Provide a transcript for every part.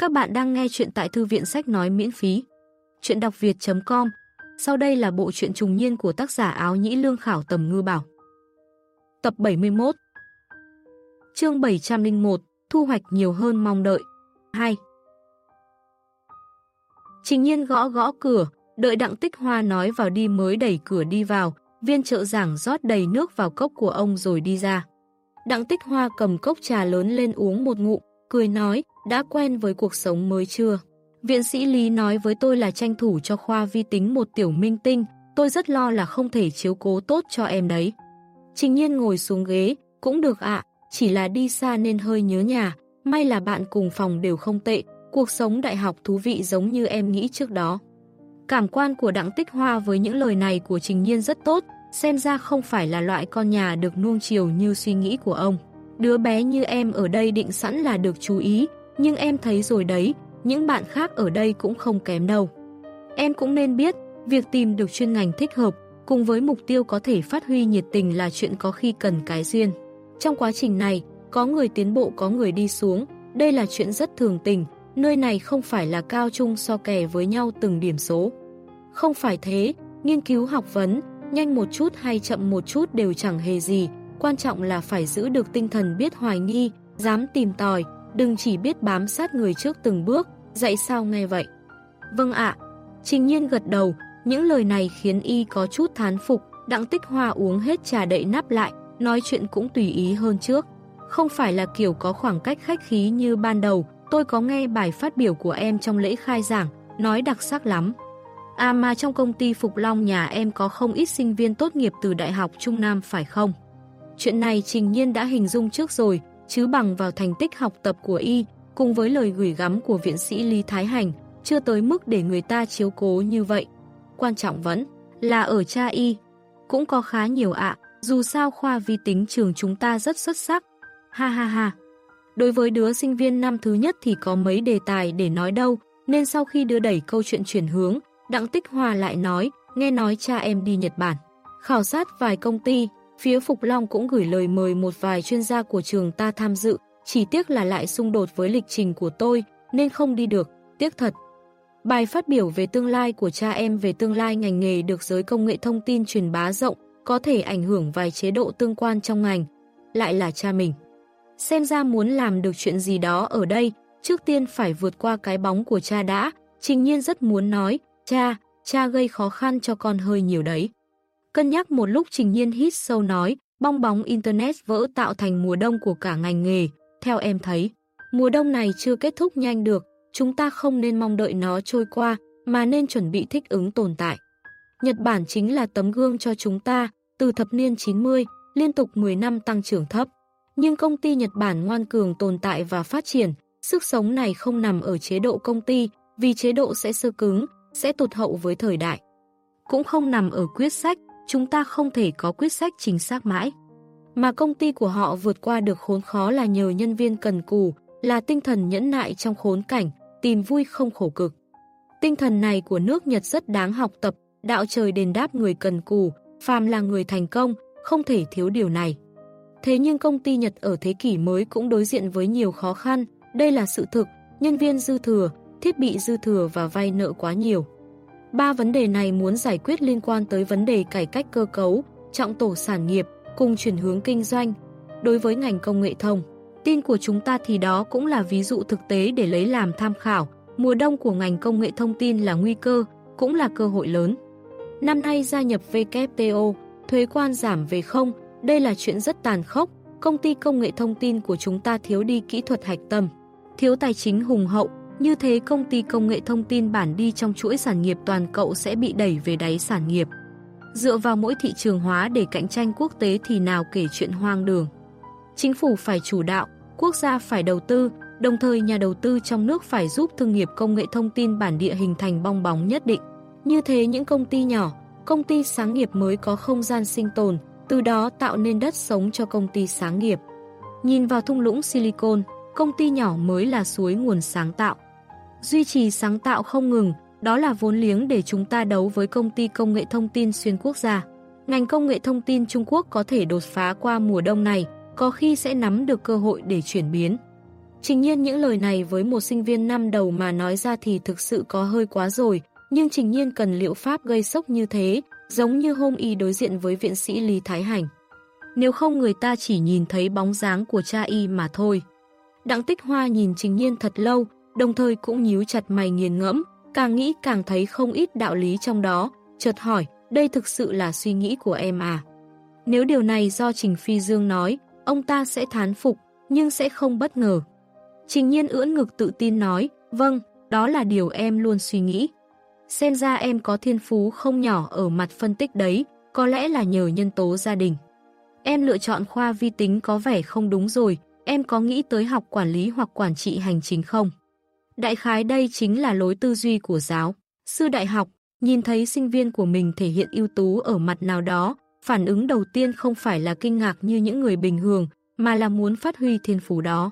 Các bạn đang nghe chuyện tại thư viện sách nói miễn phí. Chuyện đọc việt.com Sau đây là bộ truyện trùng niên của tác giả áo nhĩ lương khảo tầm ngư bảo. Tập 71 Chương 701 Thu hoạch nhiều hơn mong đợi 2 Trình nhiên gõ gõ cửa, đợi đặng tích hoa nói vào đi mới đẩy cửa đi vào, viên trợ giảng rót đầy nước vào cốc của ông rồi đi ra. Đặng tích hoa cầm cốc trà lớn lên uống một ngụm, cười nói, đã quen với cuộc sống mới chưa? Viện sĩ Lý nói với tôi là tranh thủ cho khoa vi tính một tiểu minh tinh, tôi rất lo là không thể chiếu cố tốt cho em đấy. Trình nhiên ngồi xuống ghế, cũng được ạ, chỉ là đi xa nên hơi nhớ nhà, may là bạn cùng phòng đều không tệ, cuộc sống đại học thú vị giống như em nghĩ trước đó. Cảm quan của Đặng Tích Hoa với những lời này của Trình Nhiên rất tốt, xem ra không phải là loại con nhà được nuông chiều như suy nghĩ của ông. Đứa bé như em ở đây định sẵn là được chú ý, nhưng em thấy rồi đấy, những bạn khác ở đây cũng không kém đâu. Em cũng nên biết, việc tìm được chuyên ngành thích hợp, cùng với mục tiêu có thể phát huy nhiệt tình là chuyện có khi cần cái duyên. Trong quá trình này, có người tiến bộ có người đi xuống, đây là chuyện rất thường tình, nơi này không phải là cao trung so kè với nhau từng điểm số. Không phải thế, nghiên cứu học vấn, nhanh một chút hay chậm một chút đều chẳng hề gì, quan trọng là phải giữ được tinh thần biết hoài nghi, dám tìm tòi, đừng chỉ biết bám sát người trước từng bước, dạy sao nghe vậy. Vâng ạ, Trình Nhiên gật đầu, những lời này khiến y có chút thán phục, đặng tích hoa uống hết trà đậy nắp lại, nói chuyện cũng tùy ý hơn trước. Không phải là kiểu có khoảng cách khách khí như ban đầu, tôi có nghe bài phát biểu của em trong lễ khai giảng, nói đặc sắc lắm. À mà trong công ty Phục Long nhà em có không ít sinh viên tốt nghiệp từ Đại học Trung Nam phải không? Chuyện này Trình Nhiên đã hình dung trước rồi, chứ bằng vào thành tích học tập của y, cùng với lời gửi gắm của viện sĩ Lý Thái Hành, chưa tới mức để người ta chiếu cố như vậy. Quan trọng vẫn là ở cha y, cũng có khá nhiều ạ, dù sao khoa vi tính trường chúng ta rất xuất sắc. Ha ha ha. Đối với đứa sinh viên năm thứ nhất thì có mấy đề tài để nói đâu, nên sau khi đưa đẩy câu chuyện chuyển hướng, Đặng Tích Hòa lại nói, nghe nói cha em đi Nhật Bản. Khảo sát vài công ty, phía Phục Long cũng gửi lời mời một vài chuyên gia của trường ta tham dự, chỉ tiếc là lại xung đột với lịch trình của tôi, nên không đi được, tiếc thật. Bài phát biểu về tương lai của cha em về tương lai ngành nghề được giới công nghệ thông tin truyền bá rộng, có thể ảnh hưởng vài chế độ tương quan trong ngành, lại là cha mình. Xem ra muốn làm được chuyện gì đó ở đây, trước tiên phải vượt qua cái bóng của cha đã, trình nhiên rất muốn nói, cha, cha gây khó khăn cho con hơi nhiều đấy. Cân nhắc một lúc trình nhiên hít sâu nói, bong bóng Internet vỡ tạo thành mùa đông của cả ngành nghề, theo em thấy. Mùa đông này chưa kết thúc nhanh được, chúng ta không nên mong đợi nó trôi qua, mà nên chuẩn bị thích ứng tồn tại. Nhật Bản chính là tấm gương cho chúng ta, từ thập niên 90, liên tục 10 năm tăng trưởng thấp. Nhưng công ty Nhật Bản ngoan cường tồn tại và phát triển, sức sống này không nằm ở chế độ công ty, vì chế độ sẽ sơ cứng, sẽ tụt hậu với thời đại. Cũng không nằm ở quyết sách, chúng ta không thể có quyết sách chính xác mãi. Mà công ty của họ vượt qua được khốn khó là nhờ nhân viên cần cù, là tinh thần nhẫn nại trong khốn cảnh, tìm vui không khổ cực. Tinh thần này của nước Nhật rất đáng học tập, đạo trời đền đáp người cần cù, phàm là người thành công, không thể thiếu điều này. Thế nhưng công ty Nhật ở thế kỷ mới cũng đối diện với nhiều khó khăn, đây là sự thực, nhân viên dư thừa, thiết bị dư thừa và vay nợ quá nhiều. Ba vấn đề này muốn giải quyết liên quan tới vấn đề cải cách cơ cấu, trọng tổ sản nghiệp, cùng chuyển hướng kinh doanh. Đối với ngành công nghệ thông, tin của chúng ta thì đó cũng là ví dụ thực tế để lấy làm tham khảo. Mùa đông của ngành công nghệ thông tin là nguy cơ, cũng là cơ hội lớn. Năm nay gia nhập WTO, thuế quan giảm về không, đây là chuyện rất tàn khốc. Công ty công nghệ thông tin của chúng ta thiếu đi kỹ thuật hạch tâm, thiếu tài chính hùng hậu, như thế công ty công nghệ thông tin bản đi trong chuỗi sản nghiệp toàn cậu sẽ bị đẩy về đáy sản nghiệp. Dựa vào mỗi thị trường hóa để cạnh tranh quốc tế thì nào kể chuyện hoang đường. Chính phủ phải chủ đạo, quốc gia phải đầu tư, đồng thời nhà đầu tư trong nước phải giúp thương nghiệp công nghệ thông tin bản địa hình thành bong bóng nhất định. Như thế những công ty nhỏ, công ty sáng nghiệp mới có không gian sinh tồn, từ đó tạo nên đất sống cho công ty sáng nghiệp. Nhìn vào thung lũng Silicon, công ty nhỏ mới là suối nguồn sáng tạo. Duy trì sáng tạo không ngừng, đó là vốn liếng để chúng ta đấu với công ty công nghệ thông tin xuyên quốc gia. Ngành công nghệ thông tin Trung Quốc có thể đột phá qua mùa đông này, có khi sẽ nắm được cơ hội để chuyển biến. Trình nhiên những lời này với một sinh viên năm đầu mà nói ra thì thực sự có hơi quá rồi, nhưng trình nhiên cần liệu pháp gây sốc như thế, giống như hôm y đối diện với viện sĩ Lý Thái Hành. Nếu không người ta chỉ nhìn thấy bóng dáng của cha y mà thôi. Đặng tích hoa nhìn trình nhiên thật lâu, đồng thời cũng nhíu chặt mày nghiền ngẫm, càng nghĩ càng thấy không ít đạo lý trong đó, chợt hỏi, đây thực sự là suy nghĩ của em à? Nếu điều này do Trình Phi Dương nói, ông ta sẽ thán phục, nhưng sẽ không bất ngờ. Trình nhiên ưỡn ngực tự tin nói, vâng, đó là điều em luôn suy nghĩ. Xem ra em có thiên phú không nhỏ ở mặt phân tích đấy, có lẽ là nhờ nhân tố gia đình. Em lựa chọn khoa vi tính có vẻ không đúng rồi, em có nghĩ tới học quản lý hoặc quản trị hành chính không? Đại khái đây chính là lối tư duy của giáo. Sư đại học, nhìn thấy sinh viên của mình thể hiện ưu tú ở mặt nào đó, phản ứng đầu tiên không phải là kinh ngạc như những người bình thường, mà là muốn phát huy thiên phú đó.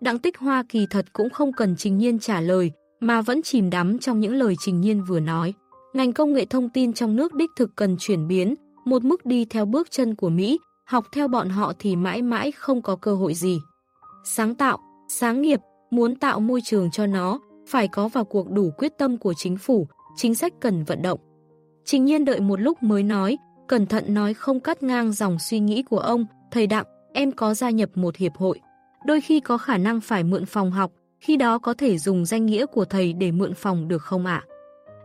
Đặng tích hoa kỳ thật cũng không cần trình nhiên trả lời, mà vẫn chìm đắm trong những lời trình nhiên vừa nói. Ngành công nghệ thông tin trong nước đích thực cần chuyển biến, một mức đi theo bước chân của Mỹ, học theo bọn họ thì mãi mãi không có cơ hội gì. Sáng tạo, sáng nghiệp, muốn tạo môi trường cho nó, phải có vào cuộc đủ quyết tâm của chính phủ, chính sách cần vận động. Trình nhiên đợi một lúc mới nói, cẩn thận nói không cắt ngang dòng suy nghĩ của ông, thầy Đặng, em có gia nhập một hiệp hội. Đôi khi có khả năng phải mượn phòng học, khi đó có thể dùng danh nghĩa của thầy để mượn phòng được không ạ?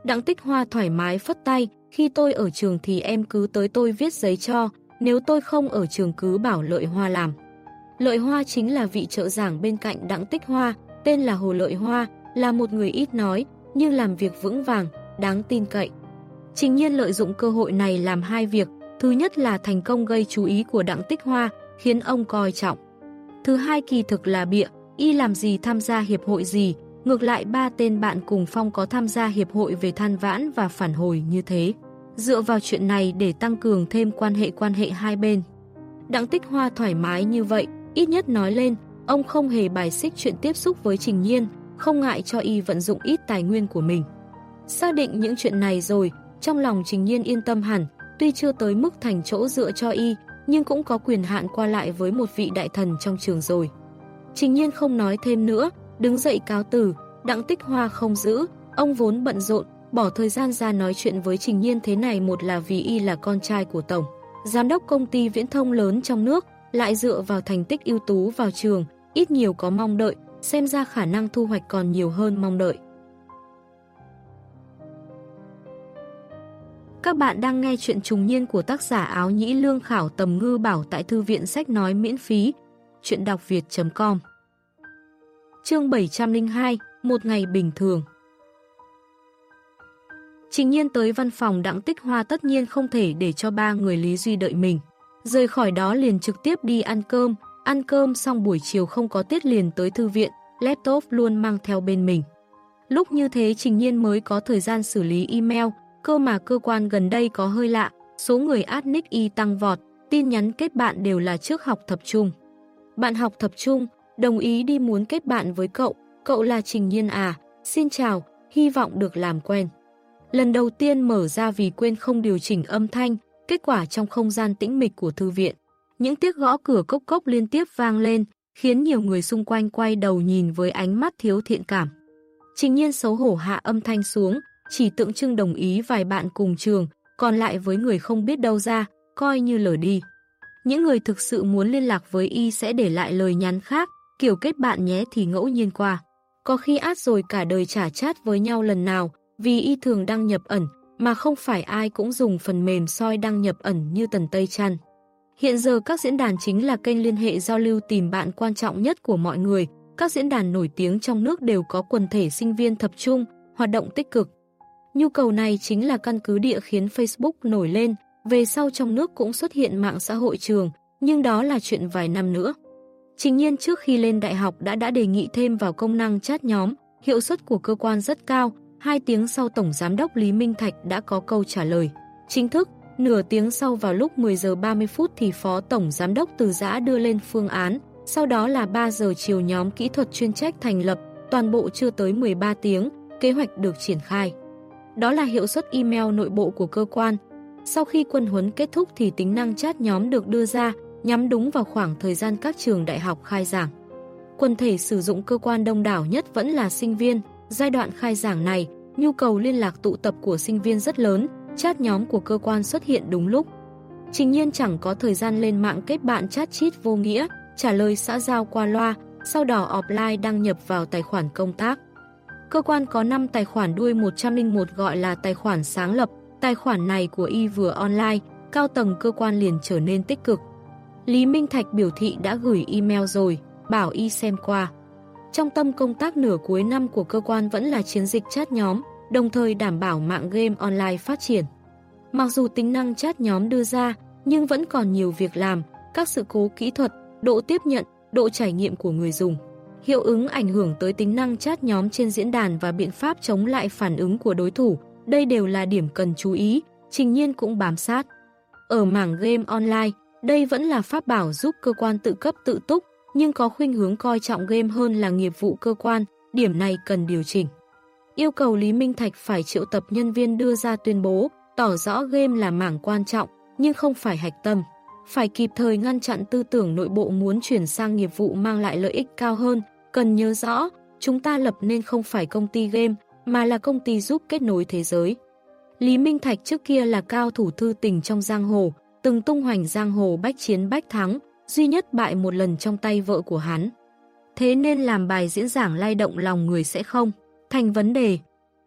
Đặng tích hoa thoải mái phất tay, khi tôi ở trường thì em cứ tới tôi viết giấy cho, nếu tôi không ở trường cứ bảo Lợi Hoa làm. Lợi Hoa chính là vị trợ giảng bên cạnh Đặng Tích Hoa, tên là Hồ Lợi Hoa, là một người ít nói, nhưng làm việc vững vàng, đáng tin cậy. Trình nhiên lợi dụng cơ hội này làm hai việc, thứ nhất là thành công gây chú ý của Đặng Tích Hoa, khiến ông coi trọng. Thứ hai kỳ thực là bịa, y làm gì tham gia hiệp hội gì, ngược lại ba tên bạn cùng Phong có tham gia hiệp hội về than vãn và phản hồi như thế. Dựa vào chuyện này để tăng cường thêm quan hệ quan hệ hai bên. Đặng Tích Hoa thoải mái như vậy, ít nhất nói lên, ông không hề bài xích chuyện tiếp xúc với Trình Nhiên, không ngại cho y vận dụng ít tài nguyên của mình. Xác định những chuyện này rồi, trong lòng Trình Nhiên yên tâm hẳn, tuy chưa tới mức thành chỗ dựa cho y, nhưng cũng có quyền hạn qua lại với một vị đại thần trong trường rồi. Trình Nhiên không nói thêm nữa, đứng dậy cáo từ, đặng tích hoa không giữ, ông vốn bận rộn, bỏ thời gian ra nói chuyện với Trình Nhiên thế này một là vì y là con trai của Tổng. Giám đốc công ty viễn thông lớn trong nước, lại dựa vào thành tích ưu tú vào trường, ít nhiều có mong đợi, xem ra khả năng thu hoạch còn nhiều hơn mong đợi. Các bạn đang nghe chuyện trùng niên của tác giả áo nhĩ lương khảo tầm ngư bảo tại thư viện sách nói miễn phí. Chuyện đọc việt.com Chương 702 Một ngày bình thường Trình nhiên tới văn phòng đặng tích hoa tất nhiên không thể để cho ba người Lý Duy đợi mình. Rời khỏi đó liền trực tiếp đi ăn cơm, ăn cơm xong buổi chiều không có tiết liền tới thư viện, laptop luôn mang theo bên mình. Lúc như thế Trình Nhiên mới có thời gian xử lý email, cơ mà cơ quan gần đây có hơi lạ, số người ad nick y tăng vọt, tin nhắn kết bạn đều là trước học tập trung. Bạn học tập trung, đồng ý đi muốn kết bạn với cậu, cậu là Trình Nhiên à, xin chào, hy vọng được làm quen. Lần đầu tiên mở ra vì quên không điều chỉnh âm thanh, kết quả trong không gian tĩnh mịch của thư viện. Những tiếng gõ cửa cốc cốc liên tiếp vang lên, khiến nhiều người xung quanh quay đầu nhìn với ánh mắt thiếu thiện cảm. Trình nhiên xấu hổ hạ âm thanh xuống, chỉ tượng trưng đồng ý vài bạn cùng trường, còn lại với người không biết đâu ra, coi như lở đi. Những người thực sự muốn liên lạc với y sẽ để lại lời nhắn khác, kiểu kết bạn nhé thì ngẫu nhiên qua. Có khi át rồi cả đời trả chat với nhau lần nào, vì y thường đăng nhập ẩn, mà không phải ai cũng dùng phần mềm soi đăng nhập ẩn như Tần Tây Trăn. Hiện giờ các diễn đàn chính là kênh liên hệ giao lưu tìm bạn quan trọng nhất của mọi người. Các diễn đàn nổi tiếng trong nước đều có quần thể sinh viên tập trung, hoạt động tích cực. Nhu cầu này chính là căn cứ địa khiến Facebook nổi lên, về sau trong nước cũng xuất hiện mạng xã hội trường, nhưng đó là chuyện vài năm nữa. Chính nhiên trước khi lên đại học đã đã đề nghị thêm vào công năng chat nhóm, hiệu suất của cơ quan rất cao, hai tiếng sau Tổng Giám đốc Lý Minh Thạch đã có câu trả lời. Chính thức, nửa tiếng sau vào lúc 10 giờ 30 phút thì Phó Tổng Giám đốc Từ Giã đưa lên phương án, sau đó là 3 giờ chiều nhóm kỹ thuật chuyên trách thành lập, toàn bộ chưa tới 13 tiếng, kế hoạch được triển khai. Đó là hiệu suất email nội bộ của cơ quan. Sau khi quân huấn kết thúc thì tính năng chat nhóm được đưa ra, nhắm đúng vào khoảng thời gian các trường đại học khai giảng. Quần thể sử dụng cơ quan đông đảo nhất vẫn là sinh viên. Giai đoạn khai giảng này, nhu cầu liên lạc tụ tập của sinh viên rất lớn, chat nhóm của cơ quan xuất hiện đúng lúc. Trình nhiên chẳng có thời gian lên mạng kết bạn chat chít vô nghĩa, trả lời xã giao qua loa, sau đó offline đăng nhập vào tài khoản công tác. Cơ quan có 5 tài khoản đuôi 101 gọi là tài khoản sáng lập, tài khoản này của y vừa online, cao tầng cơ quan liền trở nên tích cực. Lý Minh Thạch biểu thị đã gửi email rồi, bảo y xem qua. Trong tâm công tác nửa cuối năm của cơ quan vẫn là chiến dịch chat nhóm, đồng thời đảm bảo mạng game online phát triển. Mặc dù tính năng chat nhóm đưa ra, nhưng vẫn còn nhiều việc làm, các sự cố kỹ thuật, độ tiếp nhận, độ trải nghiệm của người dùng. Hiệu ứng ảnh hưởng tới tính năng chat nhóm trên diễn đàn và biện pháp chống lại phản ứng của đối thủ, đây đều là điểm cần chú ý, trình nhiên cũng bám sát. Ở mảng game online, đây vẫn là pháp bảo giúp cơ quan tự cấp tự túc, nhưng có khuynh hướng coi trọng game hơn là nghiệp vụ cơ quan, điểm này cần điều chỉnh. Yêu cầu Lý Minh Thạch phải triệu tập nhân viên đưa ra tuyên bố, tỏ rõ game là mảng quan trọng, nhưng không phải hạch tâm. Phải kịp thời ngăn chặn tư tưởng nội bộ muốn chuyển sang nghiệp vụ mang lại lợi ích cao hơn. Cần nhớ rõ, chúng ta lập nên không phải công ty game, mà là công ty giúp kết nối thế giới. Lý Minh Thạch trước kia là cao thủ thư tình trong giang hồ, từng tung hoành giang hồ bách chiến bách thắng, duy nhất bại một lần trong tay vợ của hắn. Thế nên làm bài diễn giảng lay động lòng người sẽ không, thành vấn đề.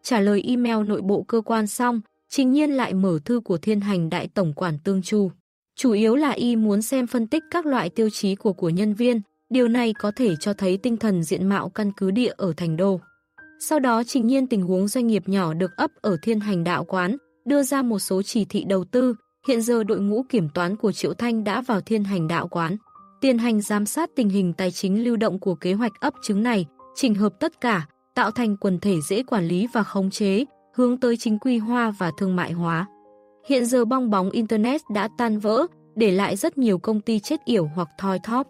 Trả lời email nội bộ cơ quan xong, trình nhiên lại mở thư của thiên hành đại tổng quản Tương Chu. Chủ yếu là y muốn xem phân tích các loại tiêu chí của của nhân viên, điều này có thể cho thấy tinh thần diện mạo căn cứ địa ở thành đô. Sau đó trình nhiên tình huống doanh nghiệp nhỏ được ấp ở thiên hành đạo quán, đưa ra một số chỉ thị đầu tư, hiện giờ đội ngũ kiểm toán của Triệu Thanh đã vào thiên hành đạo quán. tiến hành giám sát tình hình tài chính lưu động của kế hoạch ấp trứng này, chỉnh hợp tất cả, tạo thành quần thể dễ quản lý và khống chế, hướng tới chính quy hoa và thương mại hóa. Hiện giờ bong bóng Internet đã tan vỡ, để lại rất nhiều công ty chết yểu hoặc thoi thóp.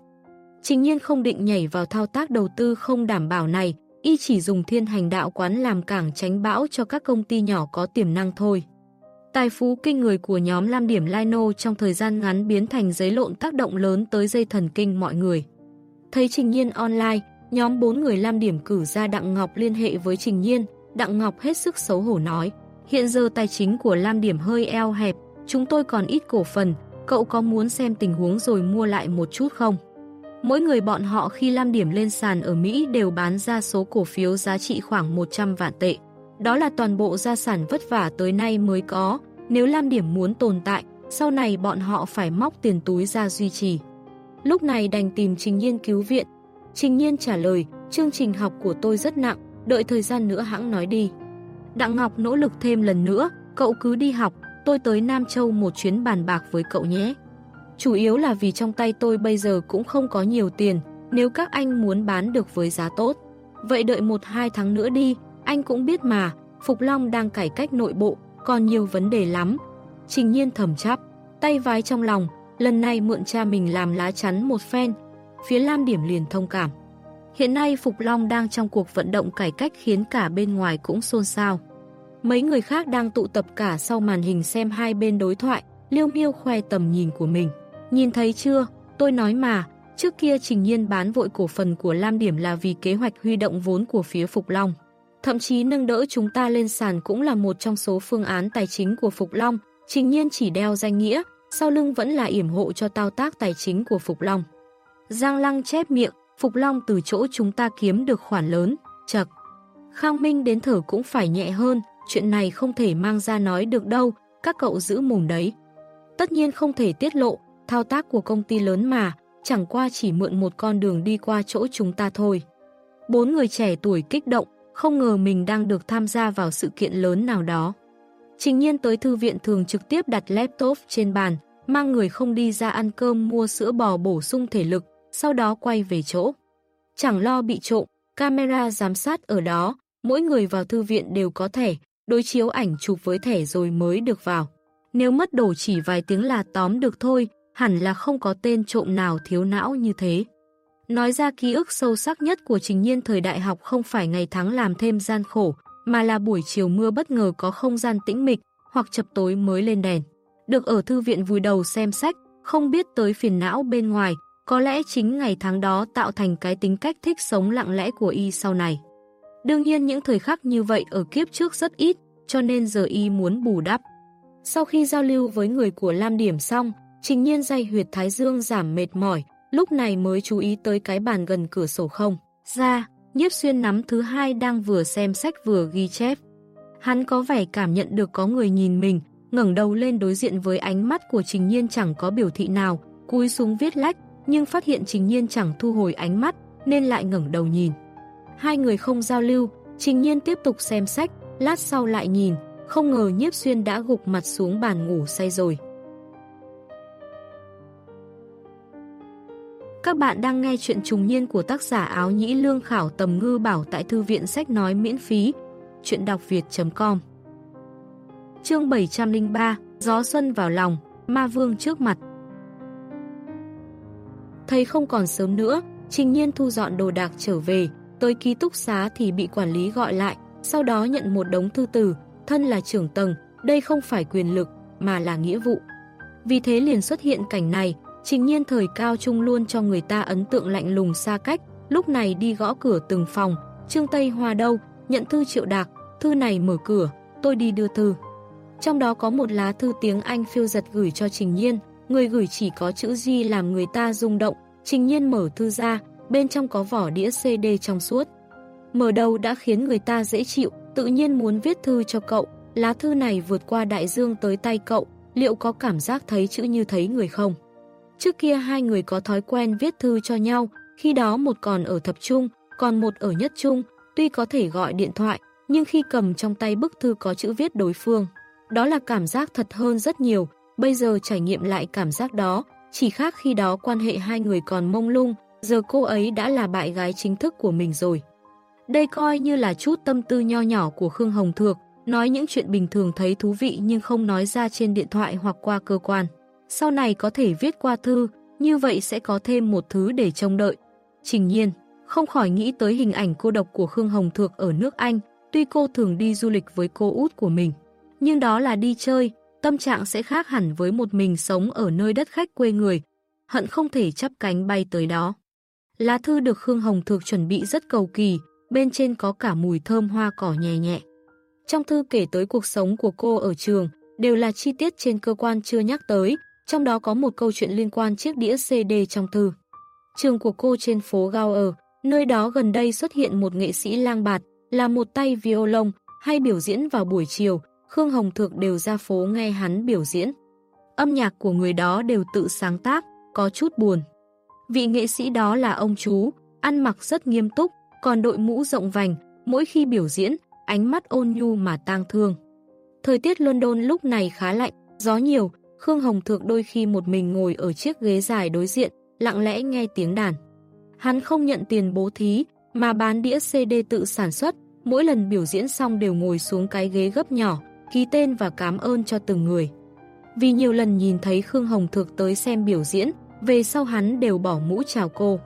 Trình nhiên không định nhảy vào thao tác đầu tư không đảm bảo này, y chỉ dùng thiên hành đạo quán làm cảng tránh bão cho các công ty nhỏ có tiềm năng thôi. Tài phú kinh người của nhóm Lam Điểm Lino trong thời gian ngắn biến thành giấy lộn tác động lớn tới dây thần kinh mọi người. Thấy Trình Nhiên online, nhóm bốn người Lam Điểm cử ra Đặng Ngọc liên hệ với Trình Nhiên, Đặng Ngọc hết sức xấu hổ nói, hiện giờ tài chính của Lam Điểm hơi eo hẹp, chúng tôi còn ít cổ phần, cậu có muốn xem tình huống rồi mua lại một chút không? Mỗi người bọn họ khi Lam Điểm lên sàn ở Mỹ đều bán ra số cổ phiếu giá trị khoảng 100 vạn tệ. Đó là toàn bộ gia sản vất vả tới nay mới có, nếu Lam Điểm muốn tồn tại, sau này bọn họ phải móc tiền túi ra duy trì. Lúc này đành tìm Trình Nhiên cứu viện. Trình Nhiên trả lời, chương trình học của tôi rất nặng, đợi thời gian nữa hãng nói đi. Đặng Ngọc nỗ lực thêm lần nữa, cậu cứ đi học, tôi tới Nam Châu một chuyến bàn bạc với cậu nhé. Chủ yếu là vì trong tay tôi bây giờ cũng không có nhiều tiền, nếu các anh muốn bán được với giá tốt. Vậy đợi một hai tháng nữa đi, anh cũng biết mà, Phục Long đang cải cách nội bộ, còn nhiều vấn đề lắm. Trình nhiên thầm chắp, tay vái trong lòng, lần này mượn cha mình làm lá chắn một phen. Phía Lam Điểm liền thông cảm. Hiện nay Phục Long đang trong cuộc vận động cải cách khiến cả bên ngoài cũng xôn xao. Mấy người khác đang tụ tập cả sau màn hình xem hai bên đối thoại, liêu miêu khoe tầm nhìn của mình. Nhìn thấy chưa, tôi nói mà, trước kia Trình Nhiên bán vội cổ phần của Lam Điểm là vì kế hoạch huy động vốn của phía Phục Long. Thậm chí nâng đỡ chúng ta lên sàn cũng là một trong số phương án tài chính của Phục Long. Trình nhiên chỉ đeo danh nghĩa, sau lưng vẫn là yểm hộ cho tao tác tài chính của Phục Long. Giang Lăng chép miệng, Phục Long từ chỗ chúng ta kiếm được khoản lớn, chật. Khang Minh đến thở cũng phải nhẹ hơn, chuyện này không thể mang ra nói được đâu, các cậu giữ mồm đấy. Tất nhiên không thể tiết lộ, thao tác của công ty lớn mà, chẳng qua chỉ mượn một con đường đi qua chỗ chúng ta thôi. Bốn người trẻ tuổi kích động, không ngờ mình đang được tham gia vào sự kiện lớn nào đó. Trình nhiên tới thư viện thường trực tiếp đặt laptop trên bàn, mang người không đi ra ăn cơm mua sữa bò bổ sung thể lực, sau đó quay về chỗ. Chẳng lo bị trộm, camera giám sát ở đó, mỗi người vào thư viện đều có thẻ, đối chiếu ảnh chụp với thẻ rồi mới được vào. Nếu mất đổ chỉ vài tiếng là tóm được thôi, hẳn là không có tên trộm nào thiếu não như thế. Nói ra ký ức sâu sắc nhất của trình nhiên thời đại học không phải ngày tháng làm thêm gian khổ, mà là buổi chiều mưa bất ngờ có không gian tĩnh mịch, hoặc chập tối mới lên đèn. Được ở thư viện vùi đầu xem sách, không biết tới phiền não bên ngoài, Có lẽ chính ngày tháng đó tạo thành cái tính cách thích sống lặng lẽ của y sau này. Đương nhiên những thời khắc như vậy ở kiếp trước rất ít, cho nên giờ y muốn bù đắp. Sau khi giao lưu với người của Lam Điểm xong, trình nhiên dây huyệt Thái Dương giảm mệt mỏi, lúc này mới chú ý tới cái bàn gần cửa sổ không. Ra, nhiếp xuyên nắm thứ hai đang vừa xem sách vừa ghi chép. Hắn có vẻ cảm nhận được có người nhìn mình, ngẩng đầu lên đối diện với ánh mắt của Trình Nhiên chẳng có biểu thị nào, cúi xuống viết lách, nhưng phát hiện Trình Nhiên chẳng thu hồi ánh mắt, nên lại ngẩng đầu nhìn. Hai người không giao lưu, Trình Nhiên tiếp tục xem sách, lát sau lại nhìn, không ngờ Nhiếp Xuyên đã gục mặt xuống bàn ngủ say rồi. Các bạn đang nghe chuyện trùng niên của tác giả áo nhĩ lương khảo tầm ngư bảo tại thư viện sách nói miễn phí. Chuyện đọc việt.com Chương 703 Gió xuân vào lòng, ma vương trước mặt thấy không còn sớm nữa, trình nhiên thu dọn đồ đạc trở về, tới ký túc xá thì bị quản lý gọi lại, sau đó nhận một đống thư từ, thân là trưởng tầng, đây không phải quyền lực, mà là nghĩa vụ. Vì thế liền xuất hiện cảnh này, trình nhiên thời cao trung luôn cho người ta ấn tượng lạnh lùng xa cách, lúc này đi gõ cửa từng phòng, Trương Tây Hoa đâu, nhận thư triệu đạc, thư này mở cửa, tôi đi đưa thư. Trong đó có một lá thư tiếng Anh phiêu giật gửi cho Trình Nhiên, người gửi chỉ có chữ G làm người ta rung động, Trình Nhiên mở thư ra, bên trong có vỏ đĩa CD trong suốt. Mở đầu đã khiến người ta dễ chịu, tự nhiên muốn viết thư cho cậu, lá thư này vượt qua đại dương tới tay cậu, liệu có cảm giác thấy chữ như thấy người không? Trước kia hai người có thói quen viết thư cho nhau, khi đó một còn ở thập trung, còn một ở nhất trung, tuy có thể gọi điện thoại, nhưng khi cầm trong tay bức thư có chữ viết đối phương. Đó là cảm giác thật hơn rất nhiều, bây giờ trải nghiệm lại cảm giác đó, chỉ khác khi đó quan hệ hai người còn mông lung, giờ cô ấy đã là bạn gái chính thức của mình rồi. Đây coi như là chút tâm tư nho nhỏ của Khương Hồng Thược, nói những chuyện bình thường thấy thú vị nhưng không nói ra trên điện thoại hoặc qua cơ quan. Sau này có thể viết qua thư, như vậy sẽ có thêm một thứ để trông đợi. Trình nhiên, không khỏi nghĩ tới hình ảnh cô độc của Khương Hồng Thược ở nước Anh, tuy cô thường đi du lịch với cô út của mình. Nhưng đó là đi chơi, tâm trạng sẽ khác hẳn với một mình sống ở nơi đất khách quê người, hận không thể chắp cánh bay tới đó. Lá thư được Khương Hồng Thược chuẩn bị rất cầu kỳ, bên trên có cả mùi thơm hoa cỏ nhẹ nhẹ. Trong thư kể tới cuộc sống của cô ở trường, đều là chi tiết trên cơ quan chưa nhắc tới, trong đó có một câu chuyện liên quan chiếc đĩa CD trong thư. Trường của cô trên phố Gao ở, nơi đó gần đây xuất hiện một nghệ sĩ lang bạt, là một tay violon, hay biểu diễn vào buổi chiều, Khương Hồng Thược đều ra phố nghe hắn biểu diễn. Âm nhạc của người đó đều tự sáng tác, có chút buồn. Vị nghệ sĩ đó là ông chú, ăn mặc rất nghiêm túc, còn đội mũ rộng vành, mỗi khi biểu diễn, ánh mắt ôn nhu mà tang thương. Thời tiết London lúc này khá lạnh, gió nhiều, Khương Hồng Thược đôi khi một mình ngồi ở chiếc ghế dài đối diện, lặng lẽ nghe tiếng đàn. Hắn không nhận tiền bố thí, mà bán đĩa CD tự sản xuất, mỗi lần biểu diễn xong đều ngồi xuống cái ghế gấp nhỏ, ký tên và cảm ơn cho từng người. Vì nhiều lần nhìn thấy Khương Hồng Thược tới xem biểu diễn, về sau hắn đều bỏ mũ chào cô.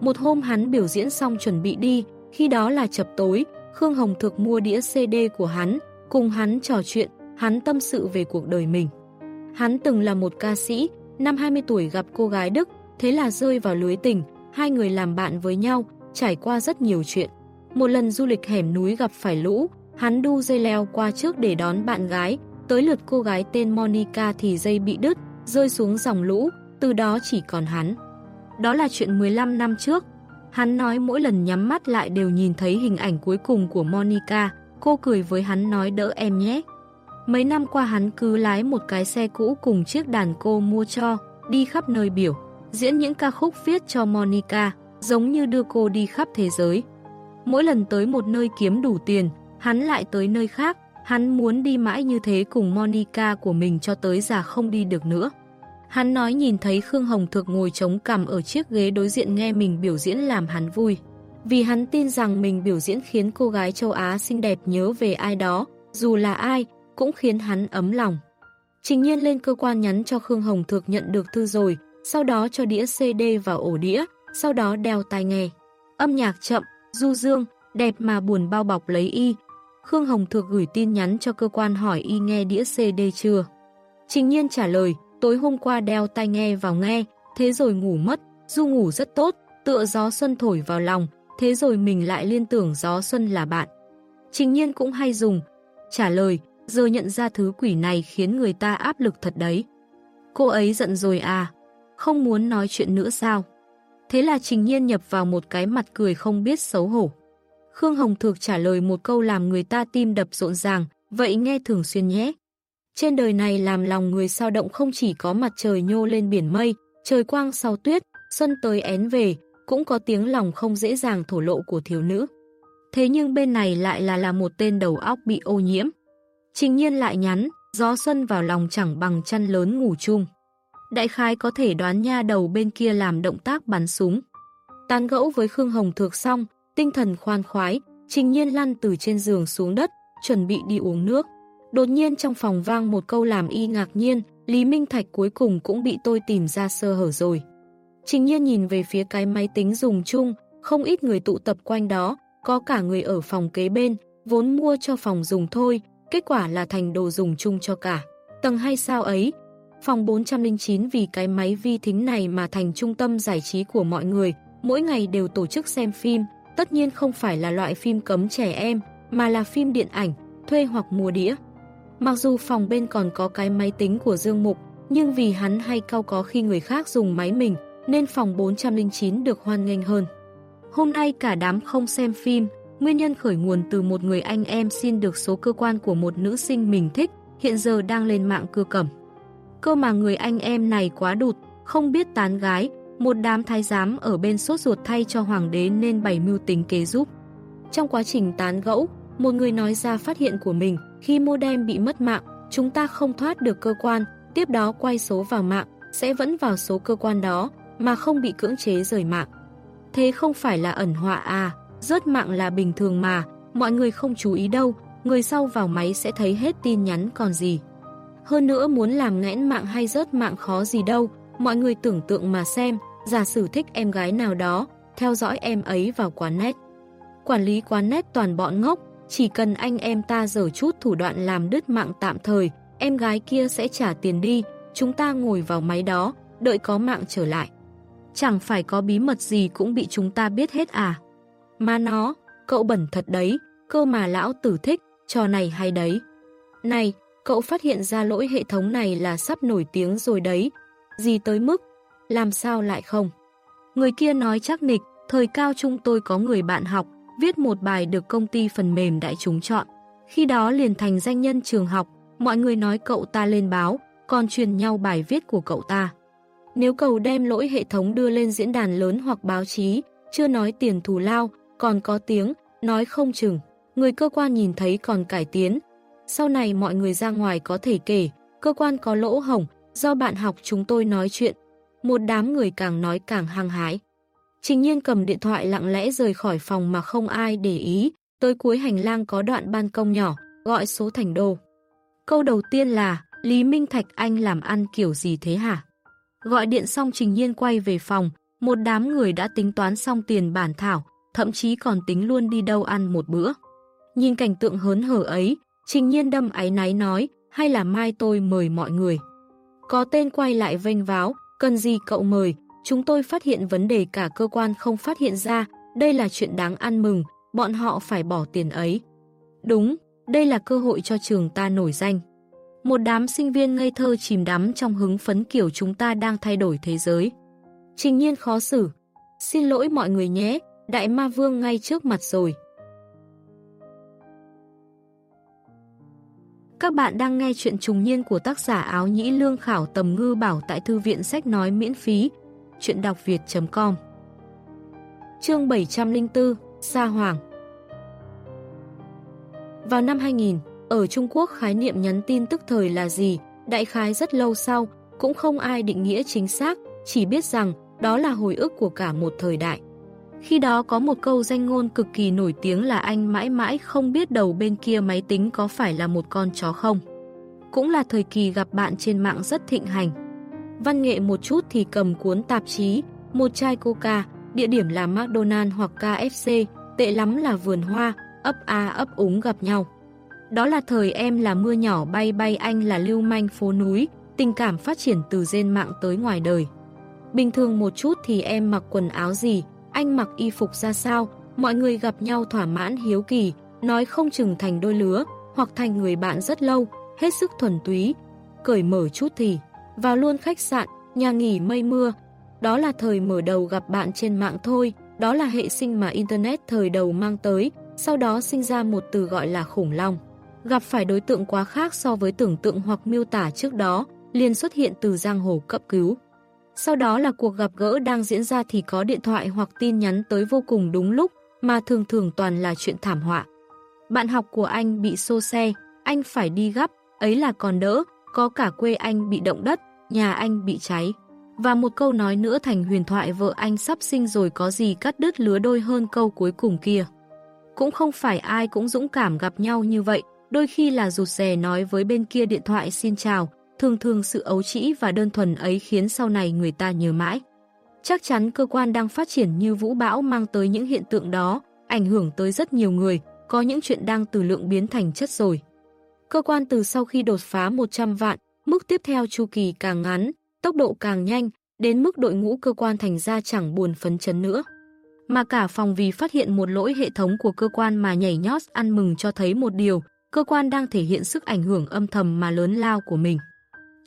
Một hôm hắn biểu diễn xong chuẩn bị đi, khi đó là chập tối, Khương Hồng Thược mua đĩa CD của hắn, cùng hắn trò chuyện, hắn tâm sự về cuộc đời mình. Hắn từng là một ca sĩ, năm 20 tuổi gặp cô gái Đức, thế là rơi vào lưới tình, hai người làm bạn với nhau, trải qua rất nhiều chuyện. Một lần du lịch hẻm núi gặp phải lũ, hắn đu dây leo qua trước để đón bạn gái, tới lượt cô gái tên Monica thì dây bị đứt, rơi xuống dòng lũ, từ đó chỉ còn hắn. Đó là chuyện 15 năm trước. Hắn nói mỗi lần nhắm mắt lại đều nhìn thấy hình ảnh cuối cùng của Monica, cô cười với hắn nói đỡ em nhé. Mấy năm qua hắn cứ lái một cái xe cũ cùng chiếc đàn cô mua cho, đi khắp nơi biểu, diễn những ca khúc viết cho Monica, giống như đưa cô đi khắp thế giới. Mỗi lần tới một nơi kiếm đủ tiền, hắn lại tới nơi khác, hắn muốn đi mãi như thế cùng Monica của mình cho tới già không đi được nữa. Hắn nói nhìn thấy Khương Hồng Thược ngồi chống cằm ở chiếc ghế đối diện nghe mình biểu diễn làm hắn vui. Vì hắn tin rằng mình biểu diễn khiến cô gái châu Á xinh đẹp nhớ về ai đó, dù là ai, cũng khiến hắn ấm lòng. Trình nhiên lên cơ quan nhắn cho Khương Hồng Thược nhận được thư rồi, sau đó cho đĩa CD vào ổ đĩa, sau đó đeo tai nghe. Âm nhạc chậm, du dương, đẹp mà buồn bao bọc lấy y. Khương Hồng Thược gửi tin nhắn cho cơ quan hỏi y nghe đĩa CD chưa. Trình nhiên trả lời, tối hôm qua đeo tai nghe vào nghe, thế rồi ngủ mất, Du ngủ rất tốt, tựa gió xuân thổi vào lòng, thế rồi mình lại liên tưởng gió xuân là bạn. Trình nhiên cũng hay dùng, trả lời, giờ nhận ra thứ quỷ này khiến người ta áp lực thật đấy. Cô ấy giận rồi à, không muốn nói chuyện nữa sao? Thế là Trình Nhiên nhập vào một cái mặt cười không biết xấu hổ. Khương Hồng Thược trả lời một câu làm người ta tim đập rộn ràng, vậy nghe thường xuyên nhé. Trên đời này làm lòng người sao động không chỉ có mặt trời nhô lên biển mây, trời quang sau tuyết, xuân tới én về, cũng có tiếng lòng không dễ dàng thổ lộ của thiếu nữ. Thế nhưng bên này lại là là một tên đầu óc bị ô nhiễm. Trình nhiên lại nhắn, gió xuân vào lòng chẳng bằng chăn lớn ngủ chung. Đại khái có thể đoán nha đầu bên kia làm động tác bắn súng. Tán gẫu với Khương Hồng Thược xong, tinh thần khoan khoái, trình nhiên lăn từ trên giường xuống đất, chuẩn bị đi uống nước. Đột nhiên trong phòng vang một câu làm y ngạc nhiên, Lý Minh Thạch cuối cùng cũng bị tôi tìm ra sơ hở rồi. Trình nhiên nhìn về phía cái máy tính dùng chung, không ít người tụ tập quanh đó, có cả người ở phòng kế bên, vốn mua cho phòng dùng thôi, kết quả là thành đồ dùng chung cho cả. Tầng hay sao ấy? Phòng 409 vì cái máy vi thính này mà thành trung tâm giải trí của mọi người, mỗi ngày đều tổ chức xem phim, tất nhiên không phải là loại phim cấm trẻ em, mà là phim điện ảnh, thuê hoặc mua đĩa. Mặc dù phòng bên còn có cái máy tính của Dương Mục, nhưng vì hắn hay cao có khi người khác dùng máy mình, nên phòng 409 được hoan nghênh hơn. Hôm nay cả đám không xem phim, nguyên nhân khởi nguồn từ một người anh em xin được số cơ quan của một nữ sinh mình thích, hiện giờ đang lên mạng cưa cẩm. Cơ mà người anh em này quá đụt, không biết tán gái, một đám thái giám ở bên sốt ruột thay cho hoàng đế nên bày mưu tính kế giúp. Trong quá trình tán gẫu, một người nói ra phát hiện của mình, khi modem bị mất mạng, chúng ta không thoát được cơ quan, tiếp đó quay số vào mạng, sẽ vẫn vào số cơ quan đó, mà không bị cưỡng chế rời mạng. Thế không phải là ẩn họa à, rớt mạng là bình thường mà, mọi người không chú ý đâu, người sau vào máy sẽ thấy hết tin nhắn còn gì. Hơn nữa muốn làm nghẽn mạng hay rớt mạng khó gì đâu, mọi người tưởng tượng mà xem, giả sử thích em gái nào đó, theo dõi em ấy vào quán net. Quản lý quán net toàn bọn ngốc, chỉ cần anh em ta dở chút thủ đoạn làm đứt mạng tạm thời, em gái kia sẽ trả tiền đi, chúng ta ngồi vào máy đó, đợi có mạng trở lại. Chẳng phải có bí mật gì cũng bị chúng ta biết hết à. Mà nó, cậu bẩn thật đấy, cơ mà lão tử thích, trò này hay đấy. Này, cậu phát hiện ra lỗi hệ thống này là sắp nổi tiếng rồi đấy. Gì tới mức? Làm sao lại không? Người kia nói chắc nịch, thời cao trung tôi có người bạn học, viết một bài được công ty phần mềm đại chúng chọn. Khi đó liền thành danh nhân trường học, mọi người nói cậu ta lên báo, còn truyền nhau bài viết của cậu ta. Nếu cầu đem lỗi hệ thống đưa lên diễn đàn lớn hoặc báo chí, chưa nói tiền thù lao, còn có tiếng, nói không chừng. Người cơ quan nhìn thấy còn cải tiến. Sau này mọi người ra ngoài có thể kể, cơ quan có lỗ hổng, do bạn học chúng tôi nói chuyện. Một đám người càng nói càng hăng hái. Trình nhiên cầm điện thoại lặng lẽ rời khỏi phòng mà không ai để ý, tới cuối hành lang có đoạn ban công nhỏ, gọi số thành đô. Câu đầu tiên là, Lý Minh Thạch anh làm ăn kiểu gì thế hả? Gọi điện xong Trình Nhiên quay về phòng, một đám người đã tính toán xong tiền bản thảo, thậm chí còn tính luôn đi đâu ăn một bữa. Nhìn cảnh tượng hớn hở ấy, Trình Nhiên đâm áy náy nói, hay là mai tôi mời mọi người. Có tên quay lại vênh váo, cần gì cậu mời, chúng tôi phát hiện vấn đề cả cơ quan không phát hiện ra, đây là chuyện đáng ăn mừng, bọn họ phải bỏ tiền ấy. Đúng, đây là cơ hội cho trường ta nổi danh. Một đám sinh viên ngây thơ chìm đắm trong hứng phấn kiểu chúng ta đang thay đổi thế giới. Trình nhiên khó xử. Xin lỗi mọi người nhé, đại ma vương ngay trước mặt rồi. Các bạn đang nghe chuyện trùng niên của tác giả áo nhĩ lương khảo tầm ngư bảo tại thư viện sách nói miễn phí. Chuyện đọc việt.com Chương 704 Sa Hoàng Vào năm 2000, ở Trung Quốc khái niệm nhắn tin tức thời là gì, đại khái rất lâu sau, cũng không ai định nghĩa chính xác, chỉ biết rằng đó là hồi ức của cả một thời đại. Khi đó có một câu danh ngôn cực kỳ nổi tiếng là anh mãi mãi không biết đầu bên kia máy tính có phải là một con chó không. Cũng là thời kỳ gặp bạn trên mạng rất thịnh hành. Văn nghệ một chút thì cầm cuốn tạp chí, một chai coca, địa điểm là McDonald's hoặc KFC, tệ lắm là vườn hoa, ấp a ấp úng gặp nhau. Đó là thời em là mưa nhỏ bay bay anh là lưu manh phố núi, tình cảm phát triển từ trên mạng tới ngoài đời. bình thường một chút thì em mặc quần áo gì, anh mặc y phục ra sao, mọi người gặp nhau thỏa mãn hiếu kỳ, nói không chừng thành đôi lứa, hoặc thành người bạn rất lâu, hết sức thuần túy, cởi mở chút thì, vào luôn khách sạn, nhà nghỉ mây mưa. Đó là thời mở đầu gặp bạn trên mạng thôi, đó là hệ sinh mà Internet thời đầu mang tới, sau đó sinh ra một từ gọi là khủng long. Gặp phải đối tượng quá khác so với tưởng tượng hoặc miêu tả trước đó, liền xuất hiện từ giang hồ cấp cứu. Sau đó là cuộc gặp gỡ đang diễn ra thì có điện thoại hoặc tin nhắn tới vô cùng đúng lúc, mà thường thường toàn là chuyện thảm họa. Bạn học của anh bị xô xe, anh phải đi gấp, ấy là còn đỡ, có cả quê anh bị động đất, nhà anh bị cháy. Và một câu nói nữa thành huyền thoại vợ anh sắp sinh rồi có gì cắt đứt lứa đôi hơn câu cuối cùng kia. Cũng không phải ai cũng dũng cảm gặp nhau như vậy, đôi khi là rụt rè nói với bên kia điện thoại xin chào, thường thường sự ấu trĩ và đơn thuần ấy khiến sau này người ta nhớ mãi. Chắc chắn cơ quan đang phát triển như vũ bão mang tới những hiện tượng đó, ảnh hưởng tới rất nhiều người, có những chuyện đang từ lượng biến thành chất rồi. Cơ quan từ sau khi đột phá 100 vạn, mức tiếp theo chu kỳ càng ngắn, tốc độ càng nhanh, đến mức đội ngũ cơ quan thành ra chẳng buồn phấn chấn nữa. Mà cả phòng vì phát hiện một lỗi hệ thống của cơ quan mà nhảy nhót ăn mừng cho thấy một điều, cơ quan đang thể hiện sức ảnh hưởng âm thầm mà lớn lao của mình.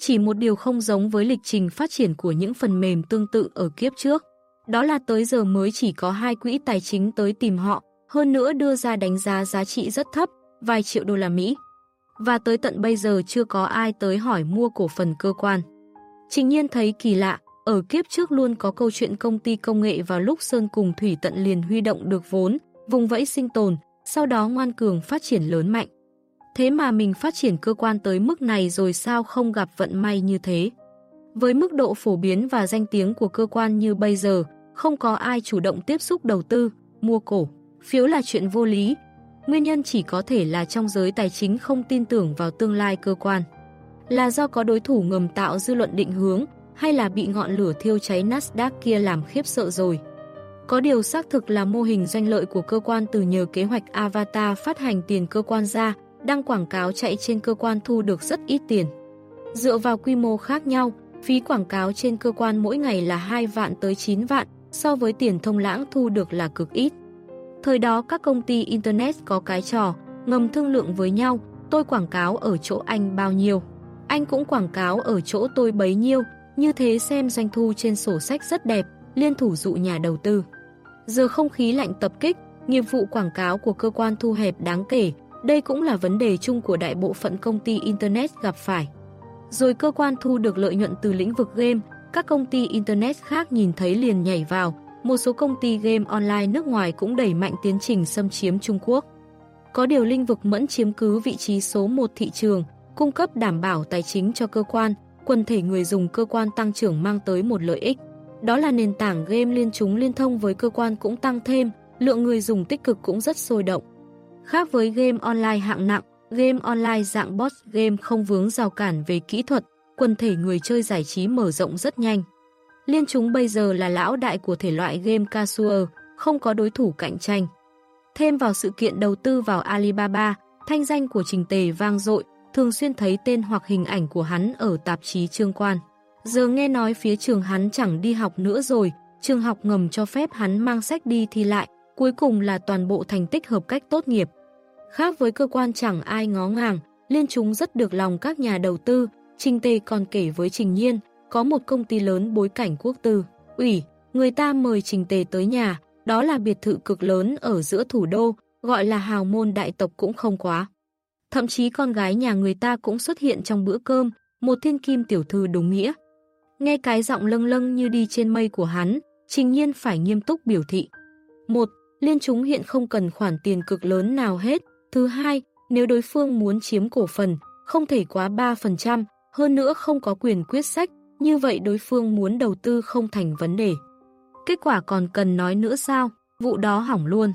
Chỉ một điều không giống với lịch trình phát triển của những phần mềm tương tự ở kiếp trước. Đó là tới giờ mới chỉ có hai quỹ tài chính tới tìm họ, hơn nữa đưa ra đánh giá giá trị rất thấp, vài triệu đô la Mỹ. Và tới tận bây giờ chưa có ai tới hỏi mua cổ phần cơ quan. Trình nhiên thấy kỳ lạ, ở kiếp trước luôn có câu chuyện công ty công nghệ vào lúc Sơn cùng Thủy tận liền huy động được vốn, vùng vẫy sinh tồn, sau đó ngoan cường phát triển lớn mạnh. Thế mà mình phát triển cơ quan tới mức này rồi sao không gặp vận may như thế? Với mức độ phổ biến và danh tiếng của cơ quan như bây giờ, không có ai chủ động tiếp xúc đầu tư, mua cổ. Phiếu là chuyện vô lý. Nguyên nhân chỉ có thể là trong giới tài chính không tin tưởng vào tương lai cơ quan. Là do có đối thủ ngầm tạo dư luận định hướng, hay là bị ngọn lửa thiêu cháy Nasdaq kia làm khiếp sợ rồi. Có điều xác thực là mô hình doanh lợi của cơ quan từ nhờ kế hoạch Avatar phát hành tiền cơ quan ra, đăng quảng cáo chạy trên cơ quan thu được rất ít tiền. Dựa vào quy mô khác nhau, phí quảng cáo trên cơ quan mỗi ngày là 2 vạn tới 9 vạn, so với tiền thông lãng thu được là cực ít. Thời đó các công ty Internet có cái trò, ngầm thương lượng với nhau, tôi quảng cáo ở chỗ anh bao nhiêu. Anh cũng quảng cáo ở chỗ tôi bấy nhiêu, như thế xem doanh thu trên sổ sách rất đẹp, liên thủ dụ nhà đầu tư. Giờ không khí lạnh tập kích, nghiệp vụ quảng cáo của cơ quan thu hẹp đáng kể, đây cũng là vấn đề chung của đại bộ phận công ty Internet gặp phải. Rồi cơ quan thu được lợi nhuận từ lĩnh vực game, các công ty Internet khác nhìn thấy liền nhảy vào, một số công ty game online nước ngoài cũng đẩy mạnh tiến trình xâm chiếm Trung Quốc. Có điều lĩnh vực mẫn chiếm cứ vị trí số 1 thị trường, cung cấp đảm bảo tài chính cho cơ quan, quần thể người dùng cơ quan tăng trưởng mang tới một lợi ích. Đó là nền tảng game liên chúng liên thông với cơ quan cũng tăng thêm, lượng người dùng tích cực cũng rất sôi động. Khác với game online hạng nặng, game online dạng boss game không vướng rào cản về kỹ thuật, quần thể người chơi giải trí mở rộng rất nhanh. Liên chúng bây giờ là lão đại của thể loại game casual, không có đối thủ cạnh tranh. Thêm vào sự kiện đầu tư vào Alibaba, thanh danh của Trình Tề vang dội, thường xuyên thấy tên hoặc hình ảnh của hắn ở tạp chí trương quan. Giờ nghe nói phía trường hắn chẳng đi học nữa rồi, trường học ngầm cho phép hắn mang sách đi thi lại, cuối cùng là toàn bộ thành tích hợp cách tốt nghiệp. Khác với cơ quan chẳng ai ngó ngàng, liên chúng rất được lòng các nhà đầu tư, Trình Tề còn kể với Trình Nhiên, có một công ty lớn bối cảnh quốc tư, ủy, người ta mời Trình Tề tới nhà, đó là biệt thự cực lớn ở giữa thủ đô, gọi là hào môn đại tộc cũng không quá. Thậm chí con gái nhà người ta cũng xuất hiện trong bữa cơm, một thiên kim tiểu thư đúng nghĩa. Nghe cái giọng lâng lâng như đi trên mây của hắn, trình nhiên phải nghiêm túc biểu thị. Một, liên chúng hiện không cần khoản tiền cực lớn nào hết. Thứ hai, nếu đối phương muốn chiếm cổ phần, không thể quá 3%, hơn nữa không có quyền quyết sách, như vậy đối phương muốn đầu tư không thành vấn đề. Kết quả còn cần nói nữa sao, vụ đó hỏng luôn.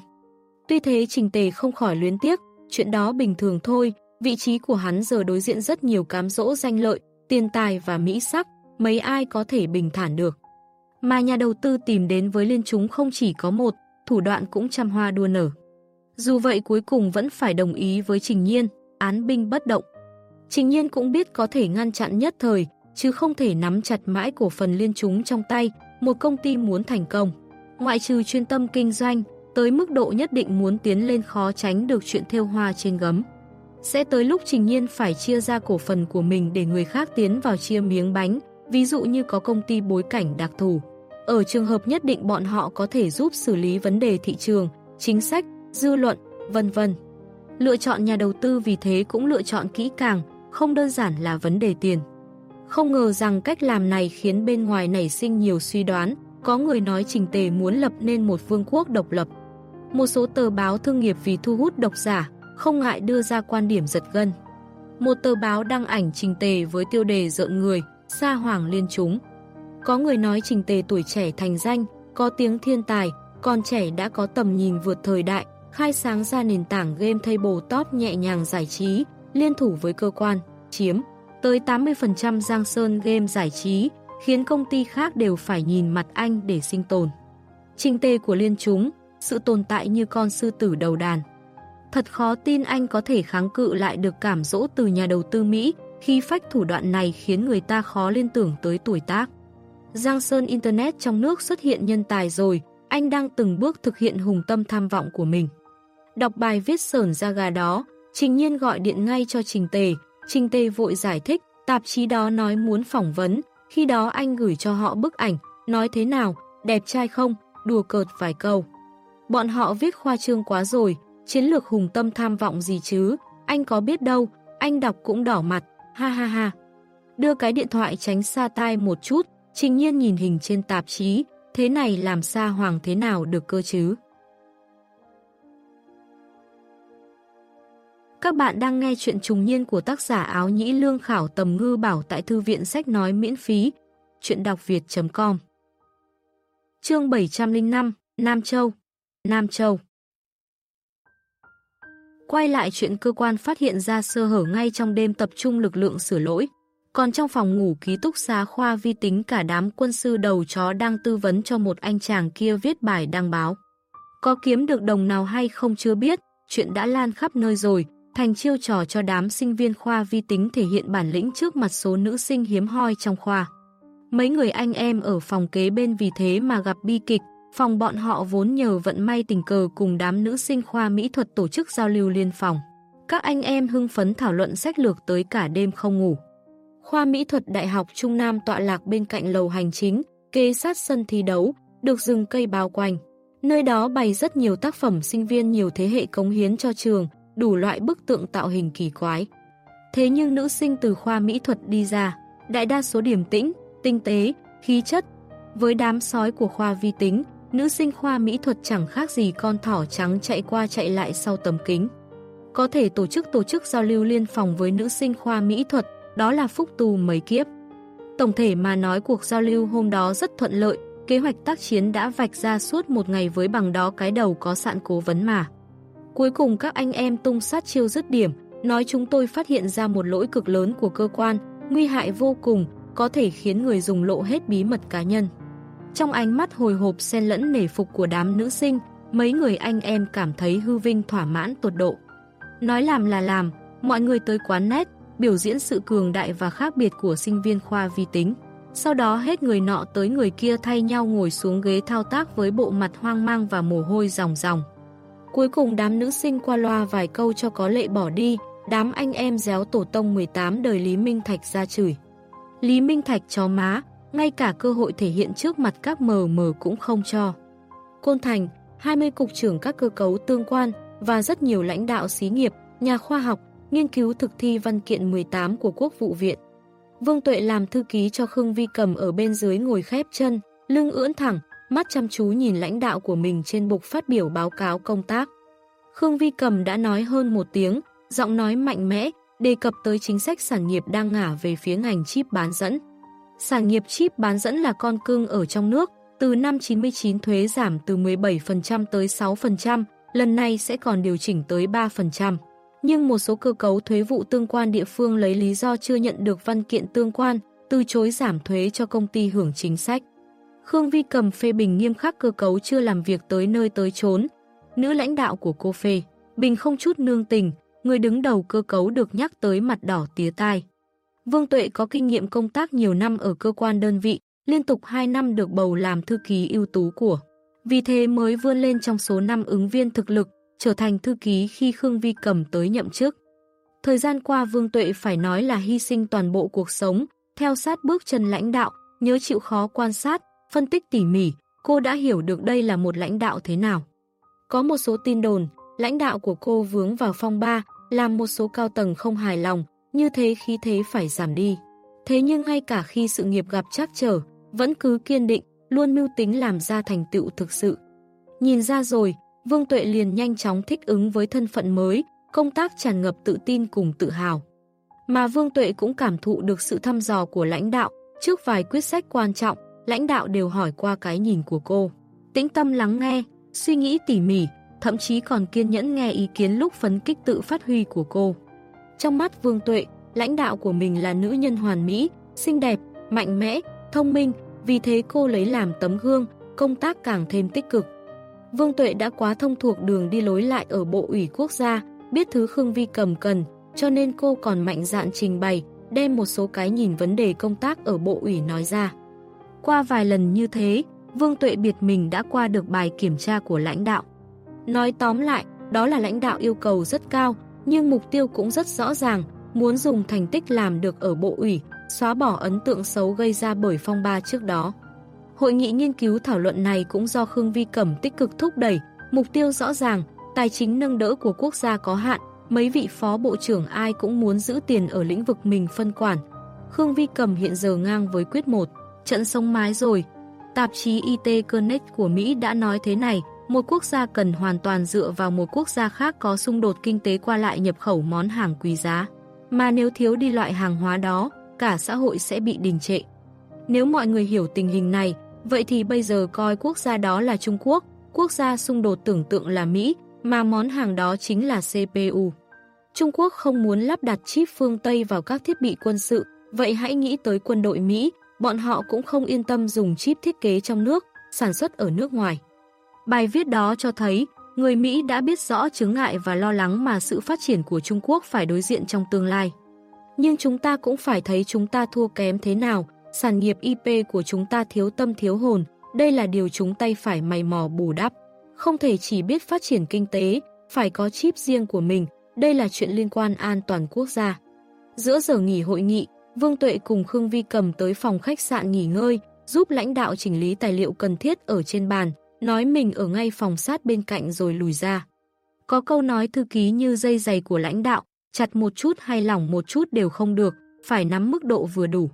Tuy thế Trình Tề không khỏi luyến tiếc, chuyện đó bình thường thôi, vị trí của hắn giờ đối diện rất nhiều cám dỗ danh lợi, tiền tài và mỹ sắc, mấy ai có thể bình thản được. Mà nhà đầu tư tìm đến với liên chúng không chỉ có một, thủ đoạn cũng trăm hoa đua nở. Dù vậy cuối cùng vẫn phải đồng ý với Trình Nhiên, án binh bất động. Trình Nhiên cũng biết có thể ngăn chặn nhất thời, chứ không thể nắm chặt mãi cổ phần liên chúng trong tay, một công ty muốn thành công. Ngoại trừ chuyên tâm kinh doanh, tới mức độ nhất định muốn tiến lên khó tránh được chuyện theo hoa trên gấm. Sẽ tới lúc Trình Nhiên phải chia ra cổ phần của mình để người khác tiến vào chia miếng bánh, ví dụ như có công ty bối cảnh đặc thù. Ở trường hợp nhất định bọn họ có thể giúp xử lý vấn đề thị trường, chính sách, dư luận, vân vân. Lựa chọn nhà đầu tư vì thế cũng lựa chọn kỹ càng, không đơn giản là vấn đề tiền. Không ngờ rằng cách làm này khiến bên ngoài nảy sinh nhiều suy đoán, có người nói Trình Tề muốn lập nên một vương quốc độc lập. Một số tờ báo thương nghiệp vì thu hút độc giả, không ngại đưa ra quan điểm giật gân. Một tờ báo đăng ảnh Trình Tề với tiêu đề rợn người, xa hoàng liên chúng. Có người nói Trình Tề tuổi trẻ thành danh, có tiếng thiên tài, còn trẻ đã có tầm nhìn vượt thời đại, khai sáng ra nền tảng game tabletop nhẹ nhàng giải trí, liên thủ với cơ quan, chiếm tới 80% Giang Sơn game giải trí, khiến công ty khác đều phải nhìn mặt anh để sinh tồn. Trình tề của liên chúng, sự tồn tại như con sư tử đầu đàn. Thật khó tin anh có thể kháng cự lại được cảm dỗ từ nhà đầu tư Mỹ khi phách thủ đoạn này khiến người ta khó liên tưởng tới tuổi tác. Giang Sơn Internet trong nước xuất hiện nhân tài rồi, anh đang từng bước thực hiện hùng tâm tham vọng của mình. Đọc bài viết sờn ra gà đó, Trình Nhiên gọi điện ngay cho Trình Tề, Trình Tề vội giải thích, tạp chí đó nói muốn phỏng vấn, khi đó anh gửi cho họ bức ảnh, nói thế nào, đẹp trai không, đùa cợt vài câu. Bọn họ viết khoa trương quá rồi, chiến lược hùng tâm tham vọng gì chứ, anh có biết đâu, anh đọc cũng đỏ mặt, ha ha ha. Đưa cái điện thoại tránh xa tai một chút, trình nhiên nhìn hình trên tạp chí, thế này làm xa hoàng thế nào được cơ chứ. Các bạn đang nghe chuyện trùng niên của tác giả áo nhĩ lương khảo tầm ngư bảo tại thư viện sách nói miễn phí. Chuyện đọc việt.com Chương 705 Nam Châu Nam Châu Quay lại chuyện cơ quan phát hiện ra sơ hở ngay trong đêm tập trung lực lượng sửa lỗi. Còn trong phòng ngủ ký túc xá khoa vi tính cả đám quân sư đầu chó đang tư vấn cho một anh chàng kia viết bài đăng báo. Có kiếm được đồng nào hay không chưa biết, chuyện đã lan khắp nơi rồi, thành chiêu trò cho đám sinh viên khoa vi tính thể hiện bản lĩnh trước mặt số nữ sinh hiếm hoi trong khoa. Mấy người anh em ở phòng kế bên vì thế mà gặp bi kịch, phòng bọn họ vốn nhờ vận may tình cờ cùng đám nữ sinh khoa mỹ thuật tổ chức giao lưu liên phòng. Các anh em hưng phấn thảo luận sách lược tới cả đêm không ngủ. Khoa mỹ thuật Đại học Trung Nam tọa lạc bên cạnh lầu hành chính, kê sát sân thi đấu, được rừng cây bao quanh. Nơi đó bày rất nhiều tác phẩm sinh viên nhiều thế hệ cống hiến cho trường, đủ loại bức tượng tạo hình kỳ quái. Thế nhưng nữ sinh từ khoa mỹ thuật đi ra, đại đa số điểm tĩnh, tinh tế, khí chất. Với đám sói của khoa vi tính, nữ sinh khoa mỹ thuật chẳng khác gì con thỏ trắng chạy qua chạy lại sau tấm kính. Có thể tổ chức tổ chức giao lưu liên phòng với nữ sinh khoa mỹ thuật, đó là phúc tù mấy kiếp. Tổng thể mà nói cuộc giao lưu hôm đó rất thuận lợi, kế hoạch tác chiến đã vạch ra suốt một ngày với bằng đó cái đầu có sạn cố vấn mà. Cuối cùng các anh em tung sát chiêu dứt điểm, nói chúng tôi phát hiện ra một lỗi cực lớn của cơ quan, nguy hại vô cùng, có thể khiến người dùng lộ hết bí mật cá nhân. Trong ánh mắt hồi hộp xen lẫn nể phục của đám nữ sinh, mấy người anh em cảm thấy hư vinh thỏa mãn tột độ. Nói làm là làm, mọi người tới quán nét, biểu diễn sự cường đại và khác biệt của sinh viên khoa vi tính. Sau đó hết người nọ tới người kia thay nhau ngồi xuống ghế thao tác với bộ mặt hoang mang và mồ hôi ròng ròng. Cuối cùng đám nữ sinh qua loa vài câu cho có lệ bỏ đi, đám anh em déo tổ tông 18 đời Lý Minh Thạch ra chửi. Lý Minh Thạch chó má, ngay cả cơ hội thể hiện trước mặt các mờ mờ cũng không cho. Côn Thành, 20 cục trưởng các cơ cấu tương quan và rất nhiều lãnh đạo xí nghiệp, nhà khoa học, nghiên cứu thực thi văn kiện 18 của Quốc vụ viện. Vương Tuệ làm thư ký cho Khương Vi Cầm ở bên dưới ngồi khép chân, lưng ưỡn thẳng, mắt chăm chú nhìn lãnh đạo của mình trên bục phát biểu báo cáo công tác. Khương Vi Cầm đã nói hơn một tiếng, giọng nói mạnh mẽ, đề cập tới chính sách sản nghiệp đang ngả về phía ngành chip bán dẫn. Sản nghiệp chip bán dẫn là con cưng ở trong nước, từ năm 99 thuế giảm từ 17% tới 6%, lần này sẽ còn điều chỉnh tới 3%. Nhưng một số cơ cấu thuế vụ tương quan địa phương lấy lý do chưa nhận được văn kiện tương quan, từ chối giảm thuế cho công ty hưởng chính sách. Khương Vi cầm phê bình nghiêm khắc cơ cấu chưa làm việc tới nơi tới chốn. Nữ lãnh đạo của cô phê, bình không chút nương tình, người đứng đầu cơ cấu được nhắc tới mặt đỏ tía tai. Vương Tuệ có kinh nghiệm công tác nhiều năm ở cơ quan đơn vị, liên tục 2 năm được bầu làm thư ký ưu tú của. Vì thế mới vươn lên trong số 5 ứng viên thực lực, trở thành thư ký khi Khương Vi cầm tới nhậm chức. Thời gian qua Vương Tuệ phải nói là hy sinh toàn bộ cuộc sống, theo sát bước chân lãnh đạo, nhớ chịu khó quan sát, phân tích tỉ mỉ, cô đã hiểu được đây là một lãnh đạo thế nào. Có một số tin đồn, lãnh đạo của cô vướng vào phong ba, làm một số cao tầng không hài lòng, như thế khí thế phải giảm đi. Thế nhưng ngay cả khi sự nghiệp gặp trắc trở, vẫn cứ kiên định, luôn mưu tính làm ra thành tựu thực sự. Nhìn ra rồi, Vương Tuệ liền nhanh chóng thích ứng với thân phận mới, công tác tràn ngập tự tin cùng tự hào. Mà Vương Tuệ cũng cảm thụ được sự thăm dò của lãnh đạo, trước vài quyết sách quan trọng, lãnh đạo đều hỏi qua cái nhìn của cô. Tĩnh tâm lắng nghe, suy nghĩ tỉ mỉ, thậm chí còn kiên nhẫn nghe ý kiến lúc phấn kích tự phát huy của cô. Trong mắt Vương Tuệ, lãnh đạo của mình là nữ nhân hoàn mỹ, xinh đẹp, mạnh mẽ, thông minh, vì thế cô lấy làm tấm gương, công tác càng thêm tích cực. Vương Tuệ đã quá thông thuộc đường đi lối lại ở Bộ ủy quốc gia, biết thứ Khương Vi cầm cần, cho nên cô còn mạnh dạn trình bày, đem một số cái nhìn vấn đề công tác ở Bộ ủy nói ra. Qua vài lần như thế, Vương Tuệ biệt mình đã qua được bài kiểm tra của lãnh đạo. Nói tóm lại, đó là lãnh đạo yêu cầu rất cao, nhưng mục tiêu cũng rất rõ ràng, muốn dùng thành tích làm được ở Bộ ủy, xóa bỏ ấn tượng xấu gây ra bởi phong ba trước đó. Hội nghị nghiên cứu thảo luận này cũng do Khương Vi Cẩm tích cực thúc đẩy, mục tiêu rõ ràng, tài chính nâng đỡ của quốc gia có hạn, mấy vị phó bộ trưởng ai cũng muốn giữ tiền ở lĩnh vực mình phân quản. Khương Vi Cẩm hiện giờ ngang với quyết một, trận sống mái rồi. Tạp chí IT Connect của Mỹ đã nói thế này, một quốc gia cần hoàn toàn dựa vào một quốc gia khác có xung đột kinh tế qua lại nhập khẩu món hàng quý giá. Mà nếu thiếu đi loại hàng hóa đó, cả xã hội sẽ bị đình trệ. Nếu mọi người hiểu tình hình này, vậy thì bây giờ coi quốc gia đó là Trung Quốc, quốc gia xung đột tưởng tượng là Mỹ, mà món hàng đó chính là CPU. Trung Quốc không muốn lắp đặt chip phương Tây vào các thiết bị quân sự, vậy hãy nghĩ tới quân đội Mỹ, bọn họ cũng không yên tâm dùng chip thiết kế trong nước, sản xuất ở nước ngoài. Bài viết đó cho thấy, người Mỹ đã biết rõ chứng ngại và lo lắng mà sự phát triển của Trung Quốc phải đối diện trong tương lai. Nhưng chúng ta cũng phải thấy chúng ta thua kém thế nào, sản nghiệp IP của chúng ta thiếu tâm thiếu hồn, đây là điều chúng tay phải mày mò bù đắp. Không thể chỉ biết phát triển kinh tế, phải có chip riêng của mình, đây là chuyện liên quan an toàn quốc gia. Giữa giờ nghỉ hội nghị, Vương Tuệ cùng Khương Vi cầm tới phòng khách sạn nghỉ ngơi, giúp lãnh đạo chỉnh lý tài liệu cần thiết ở trên bàn, nói mình ở ngay phòng sát bên cạnh rồi lùi ra. Có câu nói thư ký như dây giày của lãnh đạo, chặt một chút hay lỏng một chút đều không được, phải nắm mức độ vừa đủ.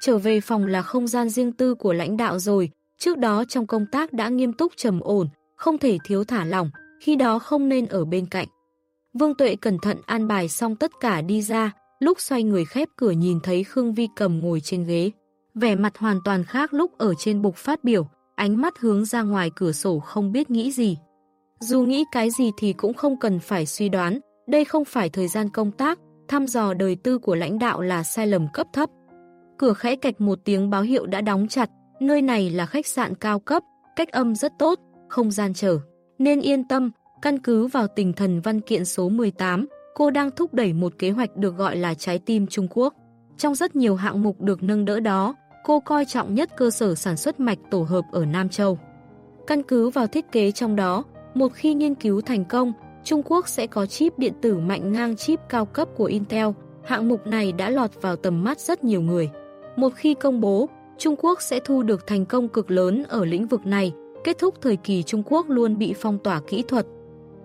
Trở về phòng là không gian riêng tư của lãnh đạo rồi, trước đó trong công tác đã nghiêm túc trầm ổn, không thể thiếu thả lỏng, khi đó không nên ở bên cạnh. Vương Tuệ cẩn thận an bài xong tất cả đi ra, lúc xoay người khép cửa nhìn thấy Khương Vi cầm ngồi trên ghế. Vẻ mặt hoàn toàn khác lúc ở trên bục phát biểu, ánh mắt hướng ra ngoài cửa sổ không biết nghĩ gì. Dù nghĩ cái gì thì cũng không cần phải suy đoán, đây không phải thời gian công tác, thăm dò đời tư của lãnh đạo là sai lầm cấp thấp. Cửa khẽ cạch một tiếng báo hiệu đã đóng chặt, nơi này là khách sạn cao cấp, cách âm rất tốt, không gian trở. Nên yên tâm, căn cứ vào tình thần văn kiện số 18, cô đang thúc đẩy một kế hoạch được gọi là trái tim Trung Quốc. Trong rất nhiều hạng mục được nâng đỡ đó, cô coi trọng nhất cơ sở sản xuất mạch tổ hợp ở Nam Châu. Căn cứ vào thiết kế trong đó, một khi nghiên cứu thành công, Trung Quốc sẽ có chip điện tử mạnh ngang chip cao cấp của Intel. Hạng mục này đã lọt vào tầm mắt rất nhiều người. Một khi công bố, Trung Quốc sẽ thu được thành công cực lớn ở lĩnh vực này, kết thúc thời kỳ Trung Quốc luôn bị phong tỏa kỹ thuật.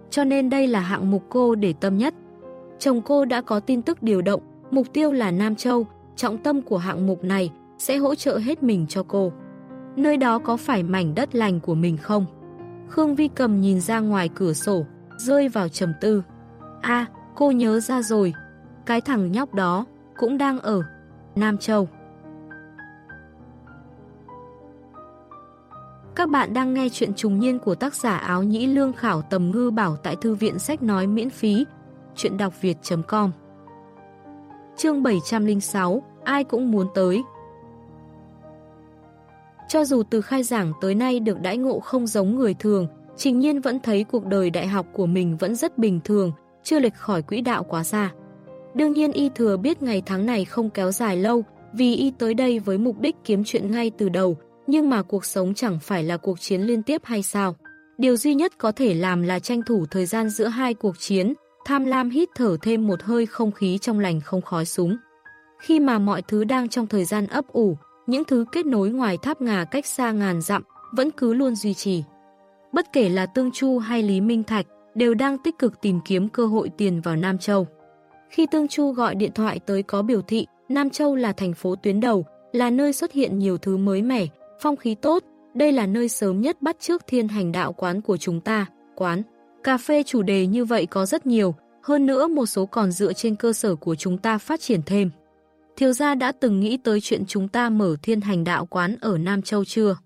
Cho nên đây là hạng mục cô để tâm nhất. Chồng cô đã có tin tức điều động, mục tiêu là Nam Châu, trọng tâm của hạng mục này sẽ hỗ trợ hết mình cho cô. Nơi đó có phải mảnh đất lành của mình không? Khương Vi Cầm nhìn ra ngoài cửa sổ, rơi vào trầm tư. a cô nhớ ra rồi, cái thằng nhóc đó cũng đang ở Nam Châu. Các bạn đang nghe chuyện trùng niên của tác giả áo nhĩ lương khảo tầm ngư bảo tại thư viện sách nói miễn phí. Chuyện đọc việt.com Chương 706 Ai cũng muốn tới Cho dù từ khai giảng tới nay được đãi ngộ không giống người thường, Trình Nhiên vẫn thấy cuộc đời đại học của mình vẫn rất bình thường, chưa lệch khỏi quỹ đạo quá xa. Đương nhiên y thừa biết ngày tháng này không kéo dài lâu, vì y tới đây với mục đích kiếm chuyện ngay từ đầu, nhưng mà cuộc sống chẳng phải là cuộc chiến liên tiếp hay sao. Điều duy nhất có thể làm là tranh thủ thời gian giữa hai cuộc chiến, tham lam hít thở thêm một hơi không khí trong lành không khói súng. Khi mà mọi thứ đang trong thời gian ấp ủ, những thứ kết nối ngoài tháp ngà cách xa ngàn dặm vẫn cứ luôn duy trì. Bất kể là Tương Chu hay Lý Minh Thạch đều đang tích cực tìm kiếm cơ hội tiền vào Nam Châu. Khi Tương Chu gọi điện thoại tới có biểu thị Nam Châu là thành phố tuyến đầu, là nơi xuất hiện nhiều thứ mới mẻ, phong khí tốt, đây là nơi sớm nhất bắt trước thiên hành đạo quán của chúng ta, quán. Cà phê chủ đề như vậy có rất nhiều, hơn nữa một số còn dựa trên cơ sở của chúng ta phát triển thêm. Thiếu gia đã từng nghĩ tới chuyện chúng ta mở thiên hành đạo quán ở Nam Châu chưa?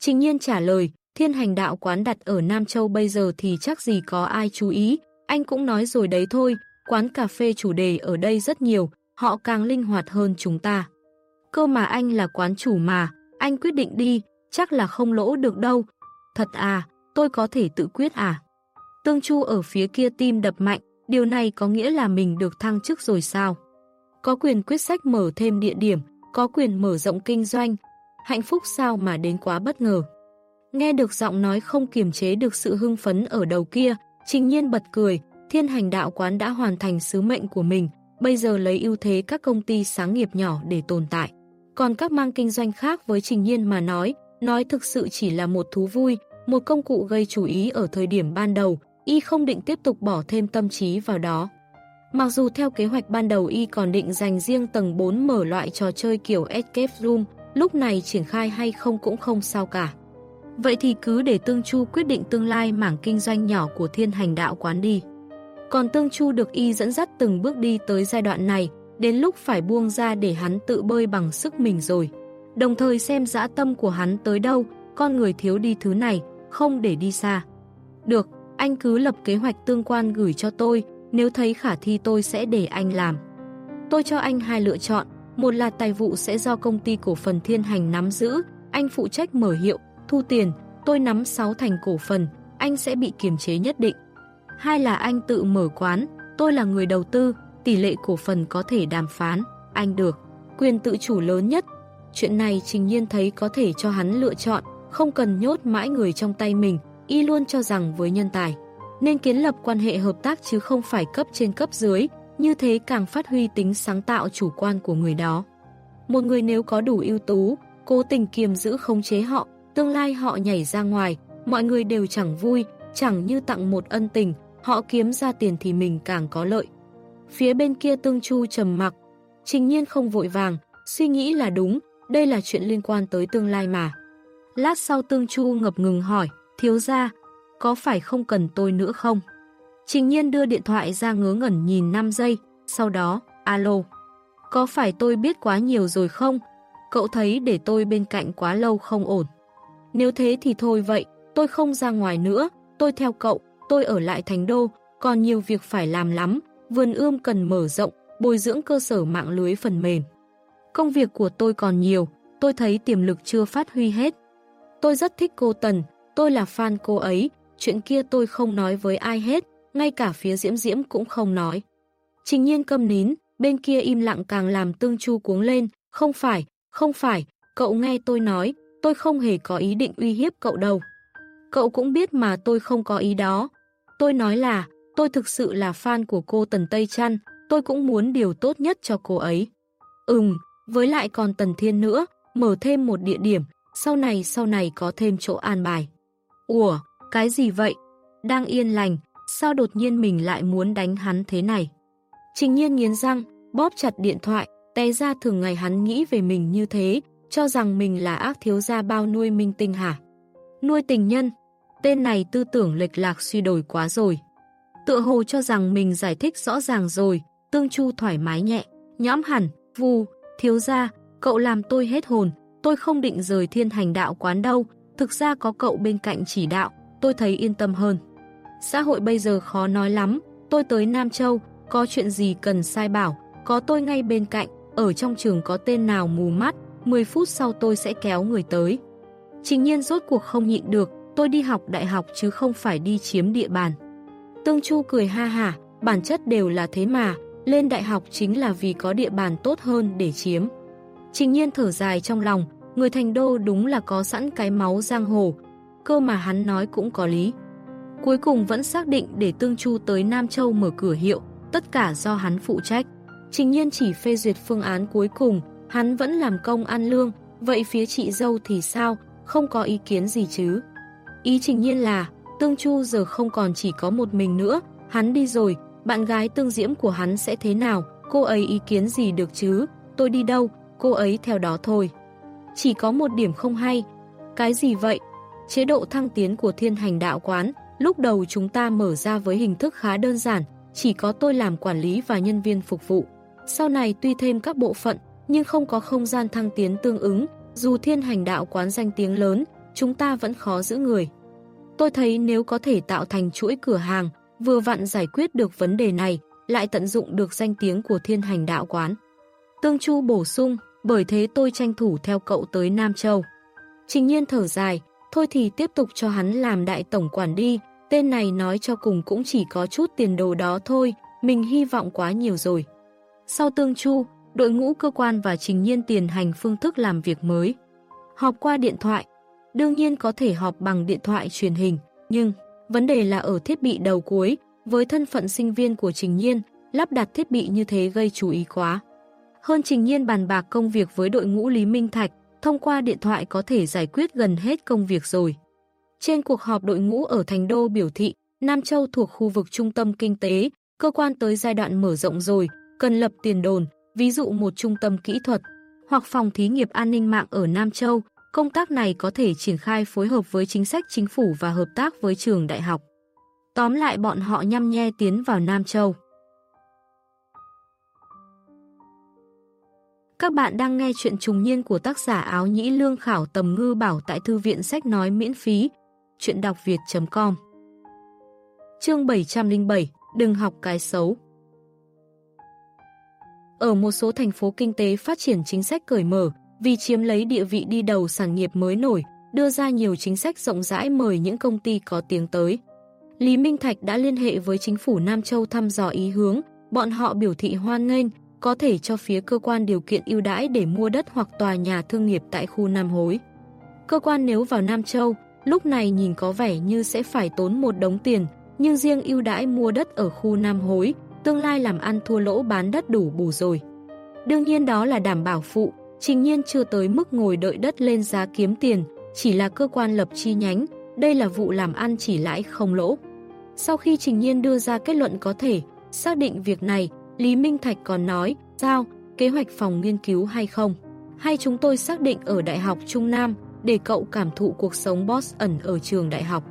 Trình nhiên trả lời, thiên hành đạo quán đặt ở Nam Châu bây giờ thì chắc gì có ai chú ý, anh cũng nói rồi đấy thôi, quán cà phê chủ đề ở đây rất nhiều, họ càng linh hoạt hơn chúng ta. Cơ mà anh là quán chủ mà, anh quyết định đi, chắc là không lỗ được đâu. Thật à, tôi có thể tự quyết à? Tương Chu ở phía kia tim đập mạnh, điều này có nghĩa là mình được thăng chức rồi sao? Có quyền quyết sách mở thêm địa điểm, có quyền mở rộng kinh doanh. Hạnh phúc sao mà đến quá bất ngờ. Nghe được giọng nói không kiềm chế được sự hưng phấn ở đầu kia, trình nhiên bật cười, thiên hành đạo quán đã hoàn thành sứ mệnh của mình, bây giờ lấy ưu thế các công ty sáng nghiệp nhỏ để tồn tại. Còn các mang kinh doanh khác với trình nhiên mà nói, nói thực sự chỉ là một thú vui, một công cụ gây chú ý ở thời điểm ban đầu, y không định tiếp tục bỏ thêm tâm trí vào đó. Mặc dù theo kế hoạch ban đầu y còn định dành riêng tầng 4 mở loại trò chơi kiểu Escape Room, lúc này triển khai hay không cũng không sao cả. Vậy thì cứ để Tương Chu quyết định tương lai mảng kinh doanh nhỏ của thiên hành đạo quán đi. Còn Tương Chu được y dẫn dắt từng bước đi tới giai đoạn này, đến lúc phải buông ra để hắn tự bơi bằng sức mình rồi. Đồng thời xem dã tâm của hắn tới đâu, con người thiếu đi thứ này, không để đi xa. Được, anh cứ lập kế hoạch tương quan gửi cho tôi, nếu thấy khả thi tôi sẽ để anh làm. Tôi cho anh hai lựa chọn, một là tài vụ sẽ do công ty cổ phần thiên hành nắm giữ, anh phụ trách mở hiệu, thu tiền, tôi nắm 6 thành cổ phần, anh sẽ bị kiềm chế nhất định. Hai là anh tự mở quán, tôi là người đầu tư, tỷ lệ cổ phần có thể đàm phán, anh được. Quyền tự chủ lớn nhất. Chuyện này Trình Nhiên thấy có thể cho hắn lựa chọn, không cần nhốt mãi người trong tay mình, y luôn cho rằng với nhân tài. Nên kiến lập quan hệ hợp tác chứ không phải cấp trên cấp dưới, như thế càng phát huy tính sáng tạo chủ quan của người đó. Một người nếu có đủ ưu tú, cố tình kiềm giữ khống chế họ, tương lai họ nhảy ra ngoài, mọi người đều chẳng vui, chẳng như tặng một ân tình, họ kiếm ra tiền thì mình càng có lợi. Phía bên kia Tương Chu trầm mặc, trình nhiên không vội vàng, suy nghĩ là đúng, đây là chuyện liên quan tới tương lai mà. Lát sau Tương Chu ngập ngừng hỏi, thiếu ra, có phải không cần tôi nữa không? Trình nhiên đưa điện thoại ra ngớ ngẩn nhìn 5 giây, sau đó, alo. Có phải tôi biết quá nhiều rồi không? Cậu thấy để tôi bên cạnh quá lâu không ổn. Nếu thế thì thôi vậy, tôi không ra ngoài nữa, tôi theo cậu, tôi ở lại thành đô, còn nhiều việc phải làm lắm, vườn ươm cần mở rộng, bồi dưỡng cơ sở mạng lưới phần mềm. Công việc của tôi còn nhiều, tôi thấy tiềm lực chưa phát huy hết. Tôi rất thích cô Tần, tôi là fan cô ấy, chuyện kia tôi không nói với ai hết, ngay cả phía Diễm Diễm cũng không nói. Trình nhiên câm nín, bên kia im lặng càng làm tương chu cuống lên, không phải, không phải, cậu nghe tôi nói, tôi không hề có ý định uy hiếp cậu đâu. Cậu cũng biết mà tôi không có ý đó. Tôi nói là, tôi thực sự là fan của cô Tần Tây Trăn, tôi cũng muốn điều tốt nhất cho cô ấy. Ừm, với lại còn Tần Thiên nữa, mở thêm một địa điểm, sau này sau này có thêm chỗ an bài. Ủa, cái gì vậy? Đang yên lành, sao đột nhiên mình lại muốn đánh hắn thế này? Trình nhiên nghiến răng, bóp chặt điện thoại, té ra thường ngày hắn nghĩ về mình như thế, cho rằng mình là ác thiếu gia bao nuôi minh tinh hả? Nuôi tình nhân, tên này tư tưởng lệch lạc suy đổi quá rồi. Tựa hồ cho rằng mình giải thích rõ ràng rồi, tương chu thoải mái nhẹ, nhõm hẳn, vu, thiếu gia, cậu làm tôi hết hồn, tôi không định rời thiên hành đạo quán đâu, thực ra có cậu bên cạnh chỉ đạo, tôi thấy yên tâm hơn. Xã hội bây giờ khó nói lắm, tôi tới Nam Châu, có chuyện gì cần sai bảo, có tôi ngay bên cạnh, ở trong trường có tên nào mù mắt, 10 phút sau tôi sẽ kéo người tới. Trình nhiên rốt cuộc không nhịn được, tôi đi học đại học chứ không phải đi chiếm địa bàn. Tương Chu cười ha hả, bản chất đều là thế mà, lên đại học chính là vì có địa bàn tốt hơn để chiếm. Trình nhiên thở dài trong lòng, người thành đô đúng là có sẵn cái máu giang hồ, cơ mà hắn nói cũng có lý. Cuối cùng vẫn xác định để Tương Chu tới Nam Châu mở cửa hiệu, tất cả do hắn phụ trách. Trình nhiên chỉ phê duyệt phương án cuối cùng, hắn vẫn làm công ăn lương, vậy phía chị dâu thì sao, không có ý kiến gì chứ. Ý trình nhiên là, Tương Chu giờ không còn chỉ có một mình nữa, hắn đi rồi, bạn gái tương diễm của hắn sẽ thế nào, cô ấy ý kiến gì được chứ, tôi đi đâu, cô ấy theo đó thôi. Chỉ có một điểm không hay. Cái gì vậy? Chế độ thăng tiến của thiên hành đạo quán, lúc đầu chúng ta mở ra với hình thức khá đơn giản, chỉ có tôi làm quản lý và nhân viên phục vụ. Sau này tuy thêm các bộ phận, nhưng không có không gian thăng tiến tương ứng, dù thiên hành đạo quán danh tiếng lớn, chúng ta vẫn khó giữ người. Tôi thấy nếu có thể tạo thành chuỗi cửa hàng, vừa vặn giải quyết được vấn đề này, lại tận dụng được danh tiếng của thiên hành đạo quán. Tương Chu bổ sung, bởi thế tôi tranh thủ theo cậu tới Nam Châu. Trình nhiên thở dài, thôi thì tiếp tục cho hắn làm đại tổng quản đi, tên này nói cho cùng cũng chỉ có chút tiền đồ đó thôi, mình hy vọng quá nhiều rồi. Sau Tương Chu, đội ngũ cơ quan và trình nhiên tiền hành phương thức làm việc mới. Họp qua điện thoại, đương nhiên có thể họp bằng điện thoại truyền hình, nhưng vấn đề là ở thiết bị đầu cuối, với thân phận sinh viên của trình nhiên, lắp đặt thiết bị như thế gây chú ý quá. Hơn trình nhiên bàn bạc công việc với đội ngũ Lý Minh Thạch, thông qua điện thoại có thể giải quyết gần hết công việc rồi. Trên cuộc họp đội ngũ ở Thành Đô biểu thị, Nam Châu thuộc khu vực trung tâm kinh tế, cơ quan tới giai đoạn mở rộng rồi, cần lập tiền đồn, ví dụ một trung tâm kỹ thuật, hoặc phòng thí nghiệp an ninh mạng ở Nam Châu, công tác này có thể triển khai phối hợp với chính sách chính phủ và hợp tác với trường đại học. Tóm lại bọn họ nhăm nhe tiến vào Nam Châu. Các bạn đang nghe chuyện trùng niên của tác giả áo nhĩ lương khảo tầm ngư bảo tại thư viện sách nói miễn phí. Chuyện đọc việt.com Chương 707 Đừng học cái xấu Ở một số thành phố kinh tế phát triển chính sách cởi mở, vì chiếm lấy địa vị đi đầu sản nghiệp mới nổi, đưa ra nhiều chính sách rộng rãi mời những công ty có tiếng tới. Lý Minh Thạch đã liên hệ với chính phủ Nam Châu thăm dò ý hướng, bọn họ biểu thị hoan nghênh, có thể cho phía cơ quan điều kiện ưu đãi để mua đất hoặc tòa nhà thương nghiệp tại khu Nam Hối. Cơ quan nếu vào Nam Châu, lúc này nhìn có vẻ như sẽ phải tốn một đống tiền, nhưng riêng ưu đãi mua đất ở khu Nam Hối, tương lai làm ăn thua lỗ bán đất đủ bù rồi. Đương nhiên đó là đảm bảo phụ, trình nhiên chưa tới mức ngồi đợi đất lên giá kiếm tiền, chỉ là cơ quan lập chi nhánh, đây là vụ làm ăn chỉ lãi không lỗ. Sau khi trình nhiên đưa ra kết luận có thể, xác định việc này, Lý Minh Thạch còn nói, sao, kế hoạch phòng nghiên cứu hay không? Hay chúng tôi xác định ở Đại học Trung Nam để cậu cảm thụ cuộc sống boss ẩn ở trường đại học.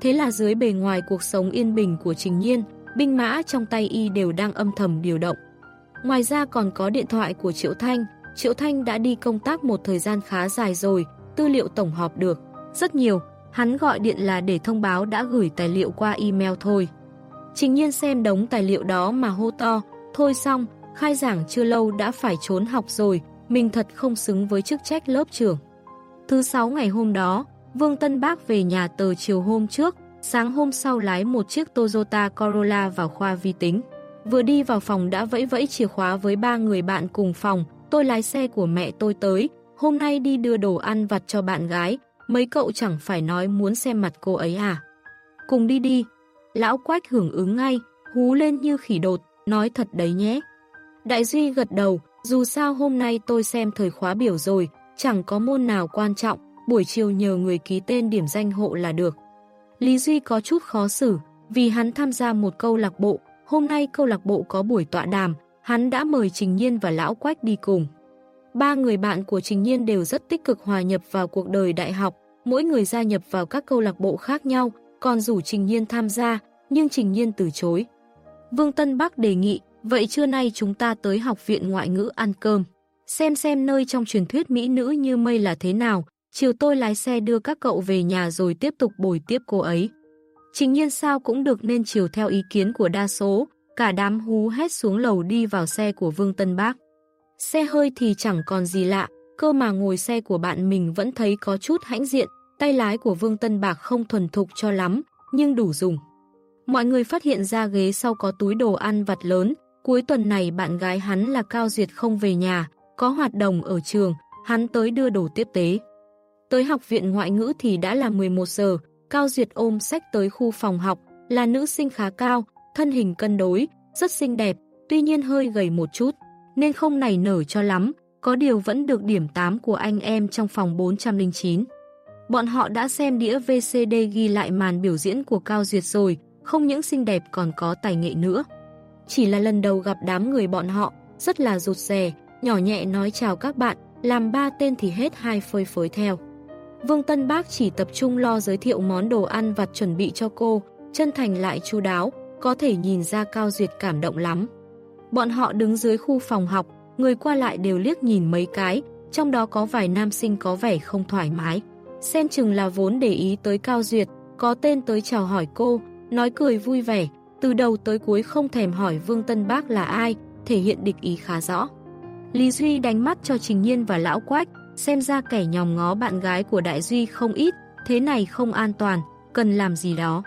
Thế là dưới bề ngoài cuộc sống yên bình của Trình Nhiên, binh mã trong tay y đều đang âm thầm điều động. Ngoài ra còn có điện thoại của Triệu Thanh, Triệu Thanh đã đi công tác một thời gian khá dài rồi, tư liệu tổng hợp được, rất nhiều, hắn gọi điện là để thông báo đã gửi tài liệu qua email thôi. Trình nhiên xem đống tài liệu đó mà hô to, Thôi xong, khai giảng chưa lâu đã phải trốn học rồi, mình thật không xứng với chức trách lớp trưởng. Thứ sáu ngày hôm đó, Vương Tân Bác về nhà tờ chiều hôm trước, sáng hôm sau lái một chiếc Toyota Corolla vào khoa vi tính. Vừa đi vào phòng đã vẫy vẫy chìa khóa với ba người bạn cùng phòng, tôi lái xe của mẹ tôi tới, hôm nay đi đưa đồ ăn vặt cho bạn gái, mấy cậu chẳng phải nói muốn xem mặt cô ấy à. Cùng đi đi. Lão Quách hưởng ứng ngay, hú lên như khỉ đột, nói thật đấy nhé. Đại Duy gật đầu, dù sao hôm nay tôi xem thời khóa biểu rồi, chẳng có môn nào quan trọng, buổi chiều nhờ người ký tên điểm danh hộ là được. Lý Duy có chút khó xử, vì hắn tham gia một câu lạc bộ, hôm nay câu lạc bộ có buổi tọa đàm, hắn đã mời Trình Nhiên và Lão Quách đi cùng. Ba người bạn của Trình Nhiên đều rất tích cực hòa nhập vào cuộc đời đại học, mỗi người gia nhập vào các câu lạc bộ khác nhau, còn rủ Trình Nhiên tham gia, nhưng Trình Nhiên từ chối. Vương Tân Bắc đề nghị, vậy trưa nay chúng ta tới học viện ngoại ngữ ăn cơm. Xem xem nơi trong truyền thuyết mỹ nữ như mây là thế nào, chiều tôi lái xe đưa các cậu về nhà rồi tiếp tục bồi tiếp cô ấy. Trình nhiên sao cũng được nên chiều theo ý kiến của đa số, cả đám hú hét xuống lầu đi vào xe của Vương Tân Bác. Xe hơi thì chẳng còn gì lạ, cơ mà ngồi xe của bạn mình vẫn thấy có chút hãnh diện, tay lái của Vương Tân Bạc không thuần thục cho lắm, nhưng đủ dùng. Mọi người phát hiện ra ghế sau có túi đồ ăn vặt lớn, Cuối tuần này bạn gái hắn là Cao Duyệt không về nhà, có hoạt động ở trường, hắn tới đưa đồ tiếp tế. Tới học viện ngoại ngữ thì đã là 11 giờ, Cao Duyệt ôm sách tới khu phòng học, là nữ sinh khá cao, thân hình cân đối, rất xinh đẹp, tuy nhiên hơi gầy một chút, nên không nảy nở cho lắm, có điều vẫn được điểm 8 của anh em trong phòng 409. Bọn họ đã xem đĩa VCD ghi lại màn biểu diễn của Cao Duyệt rồi, không những xinh đẹp còn có tài nghệ nữa. Chỉ là lần đầu gặp đám người bọn họ, rất là rụt rè, nhỏ nhẹ nói chào các bạn, làm ba tên thì hết hai phơi phới theo. Vương Tân Bác chỉ tập trung lo giới thiệu món đồ ăn vặt chuẩn bị cho cô, chân thành lại chu đáo, có thể nhìn ra Cao Duyệt cảm động lắm. Bọn họ đứng dưới khu phòng học, người qua lại đều liếc nhìn mấy cái, trong đó có vài nam sinh có vẻ không thoải mái. Xem chừng là vốn để ý tới Cao Duyệt, có tên tới chào hỏi cô, nói cười vui vẻ, từ đầu tới cuối không thèm hỏi Vương Tân Bác là ai, thể hiện địch ý khá rõ. Lý Duy đánh mắt cho Trình Nhiên và Lão Quách, xem ra kẻ nhòm ngó bạn gái của Đại Duy không ít, thế này không an toàn, cần làm gì đó.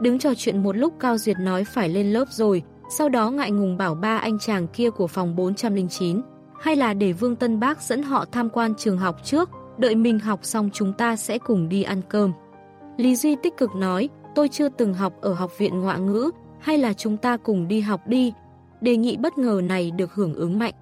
Đứng trò chuyện một lúc Cao Duyệt nói phải lên lớp rồi, sau đó ngại ngùng bảo ba anh chàng kia của phòng 409, hay là để Vương Tân Bác dẫn họ tham quan trường học trước, đợi mình học xong chúng ta sẽ cùng đi ăn cơm. Lý Duy tích cực nói, tôi chưa từng học ở học viện ngoại ngữ, hay là chúng ta cùng đi học đi. Đề nghị bất ngờ này được hưởng ứng mạnh.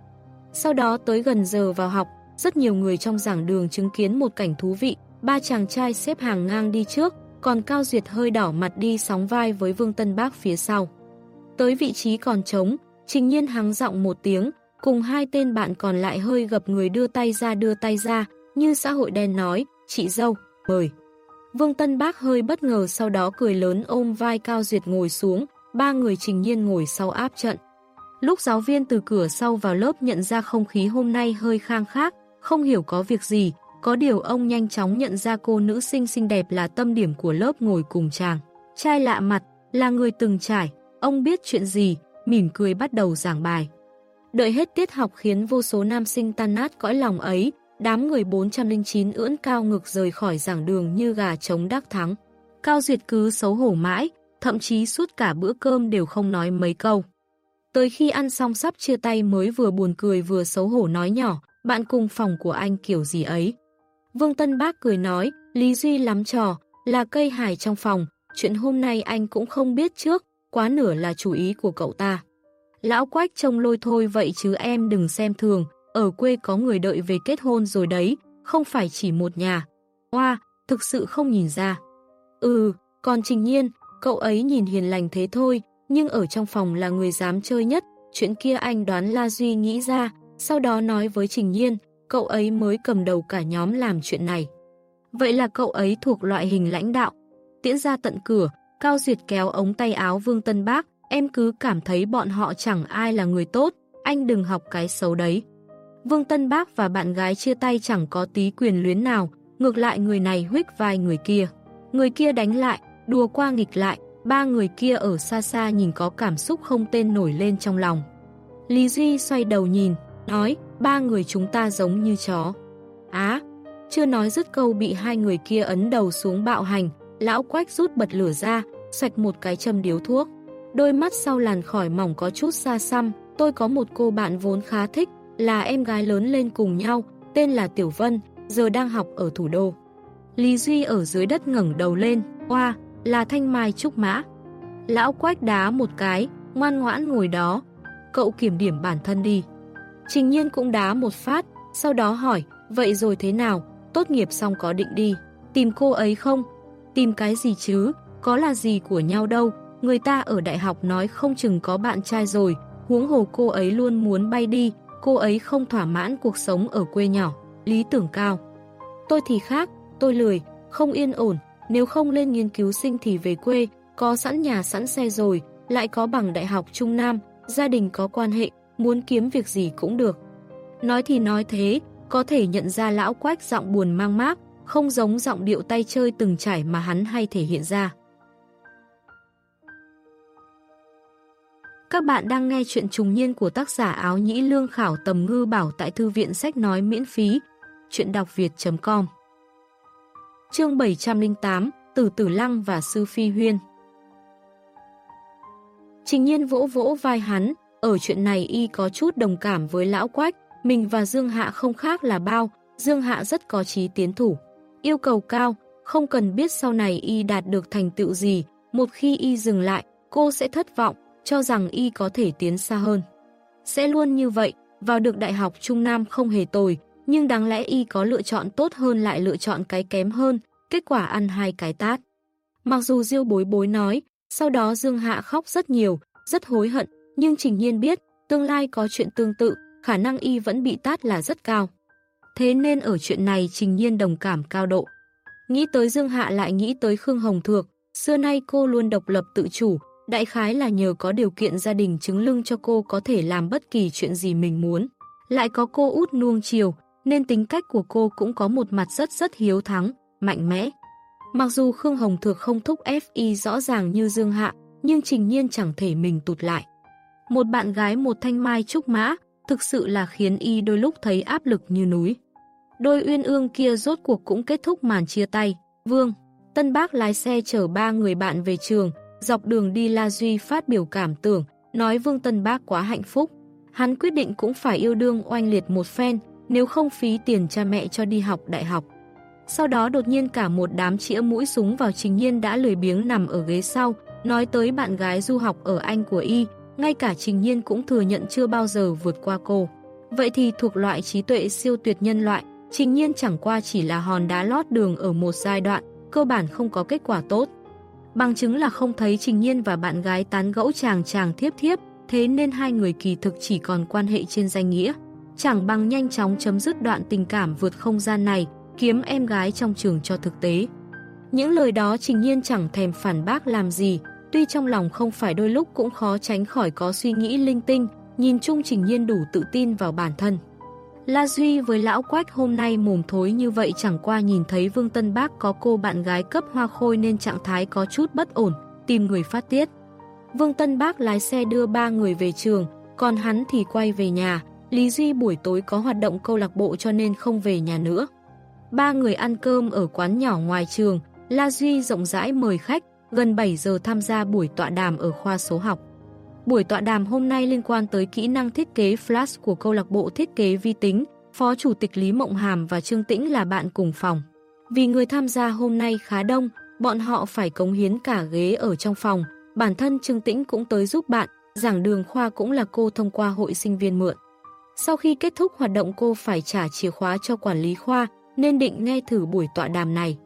Sau đó tới gần giờ vào học, rất nhiều người trong giảng đường chứng kiến một cảnh thú vị, ba chàng trai xếp hàng ngang đi trước, còn Cao Duyệt hơi đỏ mặt đi sóng vai với Vương Tân Bác phía sau. Tới vị trí còn trống, Trình Nhiên hắng giọng một tiếng, cùng hai tên bạn còn lại hơi gập người đưa tay ra đưa tay ra, như xã hội đen nói, chị dâu, mời. Vương Tân Bác hơi bất ngờ sau đó cười lớn ôm vai Cao Duyệt ngồi xuống, ba người Trình Nhiên ngồi sau áp trận. Lúc giáo viên từ cửa sau vào lớp nhận ra không khí hôm nay hơi khang khác, không hiểu có việc gì, có điều ông nhanh chóng nhận ra cô nữ sinh xinh đẹp là tâm điểm của lớp ngồi cùng chàng. Trai lạ mặt, là người từng trải, ông biết chuyện gì, mỉm cười bắt đầu giảng bài. Đợi hết tiết học khiến vô số nam sinh tan nát cõi lòng ấy, đám người 409 ưỡn cao ngực rời khỏi giảng đường như gà trống đắc thắng. Cao Duyệt cứ xấu hổ mãi, thậm chí suốt cả bữa cơm đều không nói mấy câu. Tới khi ăn xong sắp chia tay mới vừa buồn cười vừa xấu hổ nói nhỏ, bạn cùng phòng của anh kiểu gì ấy. Vương Tân Bác cười nói, Lý Duy lắm trò, là cây hải trong phòng, chuyện hôm nay anh cũng không biết trước, quá nửa là chủ ý của cậu ta. Lão Quách trông lôi thôi vậy chứ em đừng xem thường, ở quê có người đợi về kết hôn rồi đấy, không phải chỉ một nhà. Hoa, thực sự không nhìn ra. Ừ, còn Trình Nhiên, cậu ấy nhìn hiền lành thế thôi, nhưng ở trong phòng là người dám chơi nhất, chuyện kia anh đoán La Duy nghĩ ra, sau đó nói với Trình Nhiên, cậu ấy mới cầm đầu cả nhóm làm chuyện này. Vậy là cậu ấy thuộc loại hình lãnh đạo. Tiễn ra tận cửa, Cao Duyệt kéo ống tay áo Vương Tân Bác, em cứ cảm thấy bọn họ chẳng ai là người tốt, anh đừng học cái xấu đấy. Vương Tân Bác và bạn gái chia tay chẳng có tí quyền luyến nào, ngược lại người này huyết vai người kia. Người kia đánh lại, đùa qua nghịch lại, ba người kia ở xa xa nhìn có cảm xúc không tên nổi lên trong lòng. Lý Duy xoay đầu nhìn, nói, ba người chúng ta giống như chó. Á, chưa nói dứt câu bị hai người kia ấn đầu xuống bạo hành, lão quách rút bật lửa ra, sạch một cái châm điếu thuốc. Đôi mắt sau làn khỏi mỏng có chút xa xăm, tôi có một cô bạn vốn khá thích, là em gái lớn lên cùng nhau, tên là Tiểu Vân, giờ đang học ở thủ đô. Lý Duy ở dưới đất ngẩng đầu lên, oa, là thanh mai trúc mã. Lão quách đá một cái, ngoan ngoãn ngồi đó. Cậu kiểm điểm bản thân đi. Trình nhiên cũng đá một phát, sau đó hỏi, vậy rồi thế nào, tốt nghiệp xong có định đi, tìm cô ấy không? Tìm cái gì chứ, có là gì của nhau đâu, người ta ở đại học nói không chừng có bạn trai rồi, huống hồ cô ấy luôn muốn bay đi, cô ấy không thỏa mãn cuộc sống ở quê nhỏ, lý tưởng cao. Tôi thì khác, tôi lười, không yên ổn, nếu không lên nghiên cứu sinh thì về quê, có sẵn nhà sẵn xe rồi, lại có bằng đại học Trung Nam, gia đình có quan hệ, muốn kiếm việc gì cũng được. Nói thì nói thế, có thể nhận ra lão quách giọng buồn mang mát, không giống giọng điệu tay chơi từng trải mà hắn hay thể hiện ra. Các bạn đang nghe chuyện trùng niên của tác giả áo nhĩ lương khảo tầm ngư bảo tại thư viện sách nói miễn phí, chuyện đọc việt.com Chương 708, Tử Tử Lăng và Sư Phi Huyên Trình nhiên vỗ vỗ vai hắn, ở chuyện này y có chút đồng cảm với lão quách, mình và Dương Hạ không khác là bao, Dương Hạ rất có trí tiến thủ. Yêu cầu cao, không cần biết sau này y đạt được thành tựu gì, một khi y dừng lại, cô sẽ thất vọng, cho rằng y có thể tiến xa hơn. Sẽ luôn như vậy, vào được Đại học Trung Nam không hề tồi, nhưng đáng lẽ y có lựa chọn tốt hơn lại lựa chọn cái kém hơn, kết quả ăn hai cái tát. Mặc dù Diêu bối bối nói, sau đó Dương Hạ khóc rất nhiều, rất hối hận, nhưng Trình Nhiên biết, tương lai có chuyện tương tự, khả năng y vẫn bị tát là rất cao. Thế nên ở chuyện này Trình Nhiên đồng cảm cao độ. Nghĩ tới Dương Hạ lại nghĩ tới Khương Hồng Thược, xưa nay cô luôn độc lập tự chủ, đại khái là nhờ có điều kiện gia đình chứng lưng cho cô có thể làm bất kỳ chuyện gì mình muốn. Lại có cô út nuông chiều, nên tính cách của cô cũng có một mặt rất rất hiếu thắng, mạnh mẽ. Mặc dù Khương Hồng Thược không thúc ép y rõ ràng như Dương Hạ, nhưng trình nhiên chẳng thể mình tụt lại. Một bạn gái một thanh mai trúc mã, thực sự là khiến y đôi lúc thấy áp lực như núi. Đôi uyên ương kia rốt cuộc cũng kết thúc màn chia tay. Vương, Tân Bác lái xe chở ba người bạn về trường, dọc đường đi La Duy phát biểu cảm tưởng, nói Vương Tân Bác quá hạnh phúc. Hắn quyết định cũng phải yêu đương oanh liệt một phen, nếu không phí tiền cha mẹ cho đi học đại học. Sau đó đột nhiên cả một đám chĩa mũi súng vào trình nhiên đã lười biếng nằm ở ghế sau, nói tới bạn gái du học ở Anh của y, ngay cả trình nhiên cũng thừa nhận chưa bao giờ vượt qua cô. Vậy thì thuộc loại trí tuệ siêu tuyệt nhân loại, trình nhiên chẳng qua chỉ là hòn đá lót đường ở một giai đoạn, cơ bản không có kết quả tốt. Bằng chứng là không thấy trình nhiên và bạn gái tán gẫu chàng chàng thiếp thiếp, thế nên hai người kỳ thực chỉ còn quan hệ trên danh nghĩa. Chẳng bằng nhanh chóng chấm dứt đoạn tình cảm vượt không gian này, kiếm em gái trong trường cho thực tế. Những lời đó trình nhiên chẳng thèm phản bác làm gì, tuy trong lòng không phải đôi lúc cũng khó tránh khỏi có suy nghĩ linh tinh, nhìn chung trình nhiên đủ tự tin vào bản thân. La Duy với lão quách hôm nay mồm thối như vậy chẳng qua nhìn thấy Vương Tân Bác có cô bạn gái cấp hoa khôi nên trạng thái có chút bất ổn, tìm người phát tiết. Vương Tân Bác lái xe đưa ba người về trường, còn hắn thì quay về nhà. Lý Duy buổi tối có hoạt động câu lạc bộ cho nên không về nhà nữa. Ba người ăn cơm ở quán nhỏ ngoài trường, La Duy rộng rãi mời khách, gần 7 giờ tham gia buổi tọa đàm ở khoa số học. Buổi tọa đàm hôm nay liên quan tới kỹ năng thiết kế Flash của câu lạc bộ thiết kế vi tính, Phó Chủ tịch Lý Mộng Hàm và Trương Tĩnh là bạn cùng phòng. Vì người tham gia hôm nay khá đông, bọn họ phải cống hiến cả ghế ở trong phòng, bản thân Trương Tĩnh cũng tới giúp bạn, giảng đường khoa cũng là cô thông qua hội sinh viên mượn. Sau khi kết thúc hoạt động cô phải trả chìa khóa cho quản lý khoa, nên định nghe thử buổi tọa đàm này.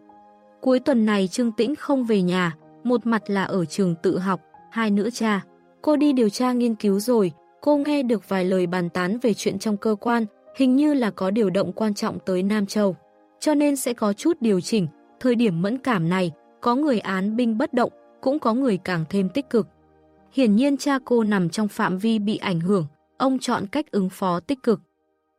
Cuối tuần này Trương Tĩnh không về nhà, một mặt là ở trường tự học, hai nữa cha. Cô đi điều tra nghiên cứu rồi, cô nghe được vài lời bàn tán về chuyện trong cơ quan, hình như là có điều động quan trọng tới Nam Châu. Cho nên sẽ có chút điều chỉnh, thời điểm mẫn cảm này, có người án binh bất động, cũng có người càng thêm tích cực. Hiển nhiên cha cô nằm trong phạm vi bị ảnh hưởng, ông chọn cách ứng phó tích cực.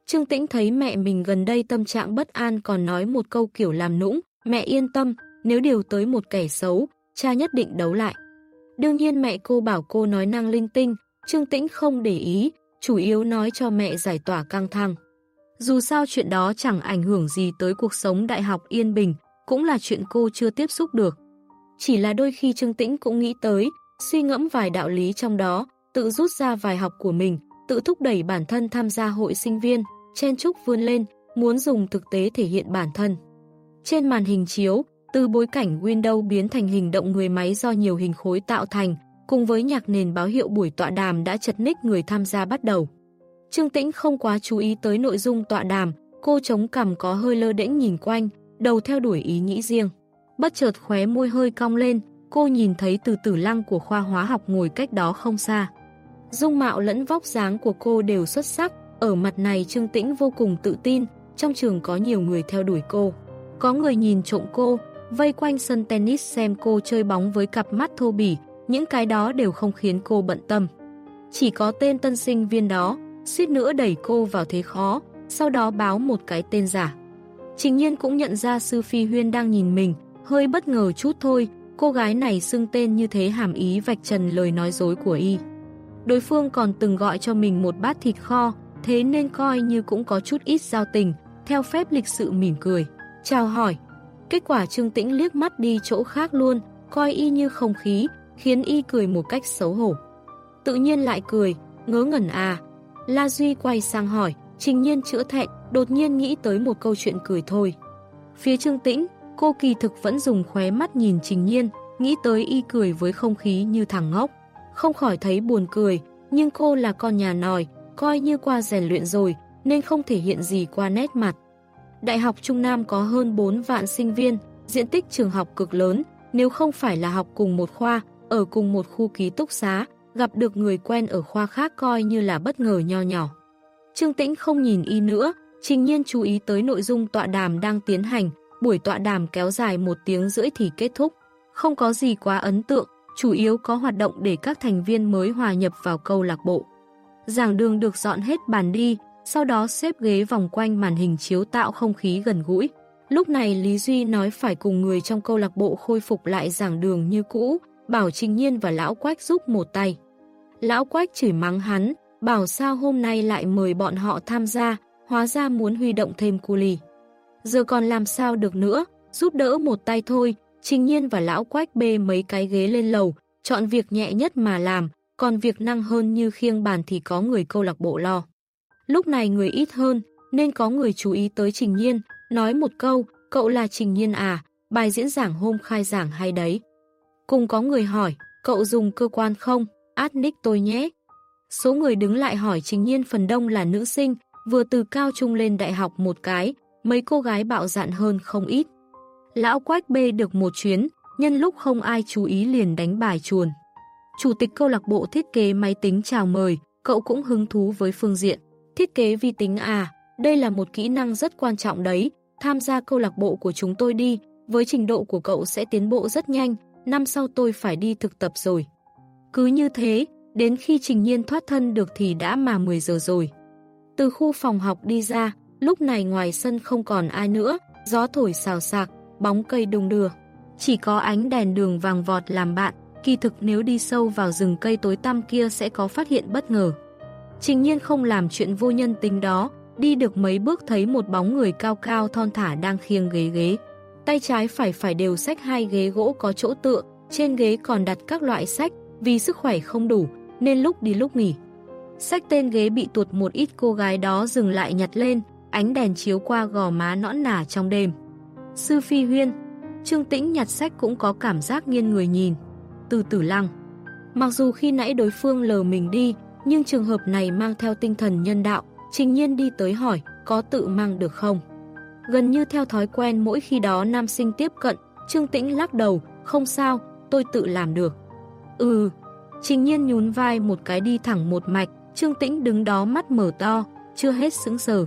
Trương Tĩnh thấy mẹ mình gần đây tâm trạng bất an còn nói một câu kiểu làm nũng, mẹ yên tâm, nếu điều tới một kẻ xấu, cha nhất định đấu lại. Đương nhiên mẹ cô bảo cô nói năng linh tinh, Trương Tĩnh không để ý, chủ yếu nói cho mẹ giải tỏa căng thẳng. Dù sao chuyện đó chẳng ảnh hưởng gì tới cuộc sống đại học yên bình, cũng là chuyện cô chưa tiếp xúc được. Chỉ là đôi khi Trương Tĩnh cũng nghĩ tới, suy ngẫm vài đạo lý trong đó, tự rút ra vài học của mình, tự thúc đẩy bản thân tham gia hội sinh viên, chen chúc vươn lên, muốn dùng thực tế thể hiện bản thân. Trên màn hình chiếu, từ bối cảnh Windows biến thành hình động người máy do nhiều hình khối tạo thành, cùng với nhạc nền báo hiệu buổi tọa đàm đã chật ních người tham gia bắt đầu. Trương Tĩnh không quá chú ý tới nội dung tọa đàm, cô chống cằm có hơi lơ đễnh nhìn quanh, đầu theo đuổi ý nghĩ riêng. Bất chợt khóe môi hơi cong lên, cô nhìn thấy từ tử lăng của khoa hóa học ngồi cách đó không xa. Dung mạo lẫn vóc dáng của cô đều xuất sắc, ở mặt này Trương Tĩnh vô cùng tự tin, trong trường có nhiều người theo đuổi cô. Có người nhìn trộm cô, vây quanh sân tennis xem cô chơi bóng với cặp mắt thô bỉ, những cái đó đều không khiến cô bận tâm. Chỉ có tên tân sinh viên đó, suýt nữa đẩy cô vào thế khó, sau đó báo một cái tên giả. Trình nhiên cũng nhận ra Sư Phi Huyên đang nhìn mình, hơi bất ngờ chút thôi, cô gái này xưng tên như thế hàm ý vạch trần lời nói dối của y. Đối phương còn từng gọi cho mình một bát thịt kho, thế nên coi như cũng có chút ít giao tình, theo phép lịch sự mỉm cười. Chào hỏi. Kết quả Trương Tĩnh liếc mắt đi chỗ khác luôn, coi y như không khí, khiến y cười một cách xấu hổ. Tự nhiên lại cười, ngớ ngẩn à. La Duy quay sang hỏi, trình nhiên chữa thẹn, đột nhiên nghĩ tới một câu chuyện cười thôi. Phía Trương Tĩnh, cô kỳ thực vẫn dùng khóe mắt nhìn trình nhiên, nghĩ tới y cười với không khí như thằng ngốc. Không khỏi thấy buồn cười, nhưng cô là con nhà nòi, coi như qua rèn luyện rồi, nên không thể hiện gì qua nét mặt. Đại học Trung Nam có hơn 4 vạn sinh viên, diện tích trường học cực lớn, nếu không phải là học cùng một khoa, ở cùng một khu ký túc xá, gặp được người quen ở khoa khác coi như là bất ngờ nho nhỏ. Trương Tĩnh không nhìn y nữa, trình nhiên chú ý tới nội dung tọa đàm đang tiến hành, buổi tọa đàm kéo dài một tiếng rưỡi thì kết thúc. Không có gì quá ấn tượng, chủ yếu có hoạt động để các thành viên mới hòa nhập vào câu lạc bộ. Giảng đường được dọn hết bàn đi, sau đó xếp ghế vòng quanh màn hình chiếu tạo không khí gần gũi. Lúc này Lý Duy nói phải cùng người trong câu lạc bộ khôi phục lại giảng đường như cũ, bảo Trình Nhiên và Lão Quách giúp một tay. Lão Quách chửi mắng hắn, bảo sao hôm nay lại mời bọn họ tham gia, hóa ra muốn huy động thêm cu lì. Giờ còn làm sao được nữa, giúp đỡ một tay thôi, Trình Nhiên và Lão Quách bê mấy cái ghế lên lầu, chọn việc nhẹ nhất mà làm, còn việc năng hơn như khiêng bàn thì có người câu lạc bộ lo. Lúc này người ít hơn, nên có người chú ý tới Trình Nhiên, nói một câu, cậu là Trình Nhiên à, bài diễn giảng hôm khai giảng hay đấy. Cùng có người hỏi, cậu dùng cơ quan không? Át nick tôi nhé. Số người đứng lại hỏi Trình Nhiên phần đông là nữ sinh, vừa từ cao trung lên đại học một cái, mấy cô gái bạo dạn hơn không ít. Lão Quách bê được một chuyến, nhân lúc không ai chú ý liền đánh bài chuồn. Chủ tịch câu lạc bộ thiết kế máy tính chào mời, cậu cũng hứng thú với phương diện. Thiết kế vi tính à, đây là một kỹ năng rất quan trọng đấy, tham gia câu lạc bộ của chúng tôi đi, với trình độ của cậu sẽ tiến bộ rất nhanh, năm sau tôi phải đi thực tập rồi. Cứ như thế, đến khi Trình Nhiên thoát thân được thì đã mà 10 giờ rồi. Từ khu phòng học đi ra, lúc này ngoài sân không còn ai nữa, gió thổi xào xạc, bóng cây đung đưa. Chỉ có ánh đèn đường vàng vọt làm bạn, kỳ thực nếu đi sâu vào rừng cây tối tăm kia sẽ có phát hiện bất ngờ. Trình nhiên không làm chuyện vô nhân tính đó, đi được mấy bước thấy một bóng người cao cao thon thả đang khiêng ghế ghế. Tay trái phải phải đều sách hai ghế gỗ có chỗ tựa, trên ghế còn đặt các loại sách, vì sức khỏe không đủ, nên lúc đi lúc nghỉ. Sách tên ghế bị tuột một ít cô gái đó dừng lại nhặt lên, ánh đèn chiếu qua gò má nõn nả trong đêm. Sư Phi Huyên, Trương Tĩnh nhặt sách cũng có cảm giác nghiêng người nhìn. Từ tử lăng. Mặc dù khi nãy đối phương lờ mình đi, nhưng trường hợp này mang theo tinh thần nhân đạo, trình nhiên đi tới hỏi, có tự mang được không? Gần như theo thói quen mỗi khi đó nam sinh tiếp cận, Trương Tĩnh lắc đầu, không sao, tôi tự làm được. Ừ, trình nhiên nhún vai một cái đi thẳng một mạch, Trương Tĩnh đứng đó mắt mở to, chưa hết sững sờ.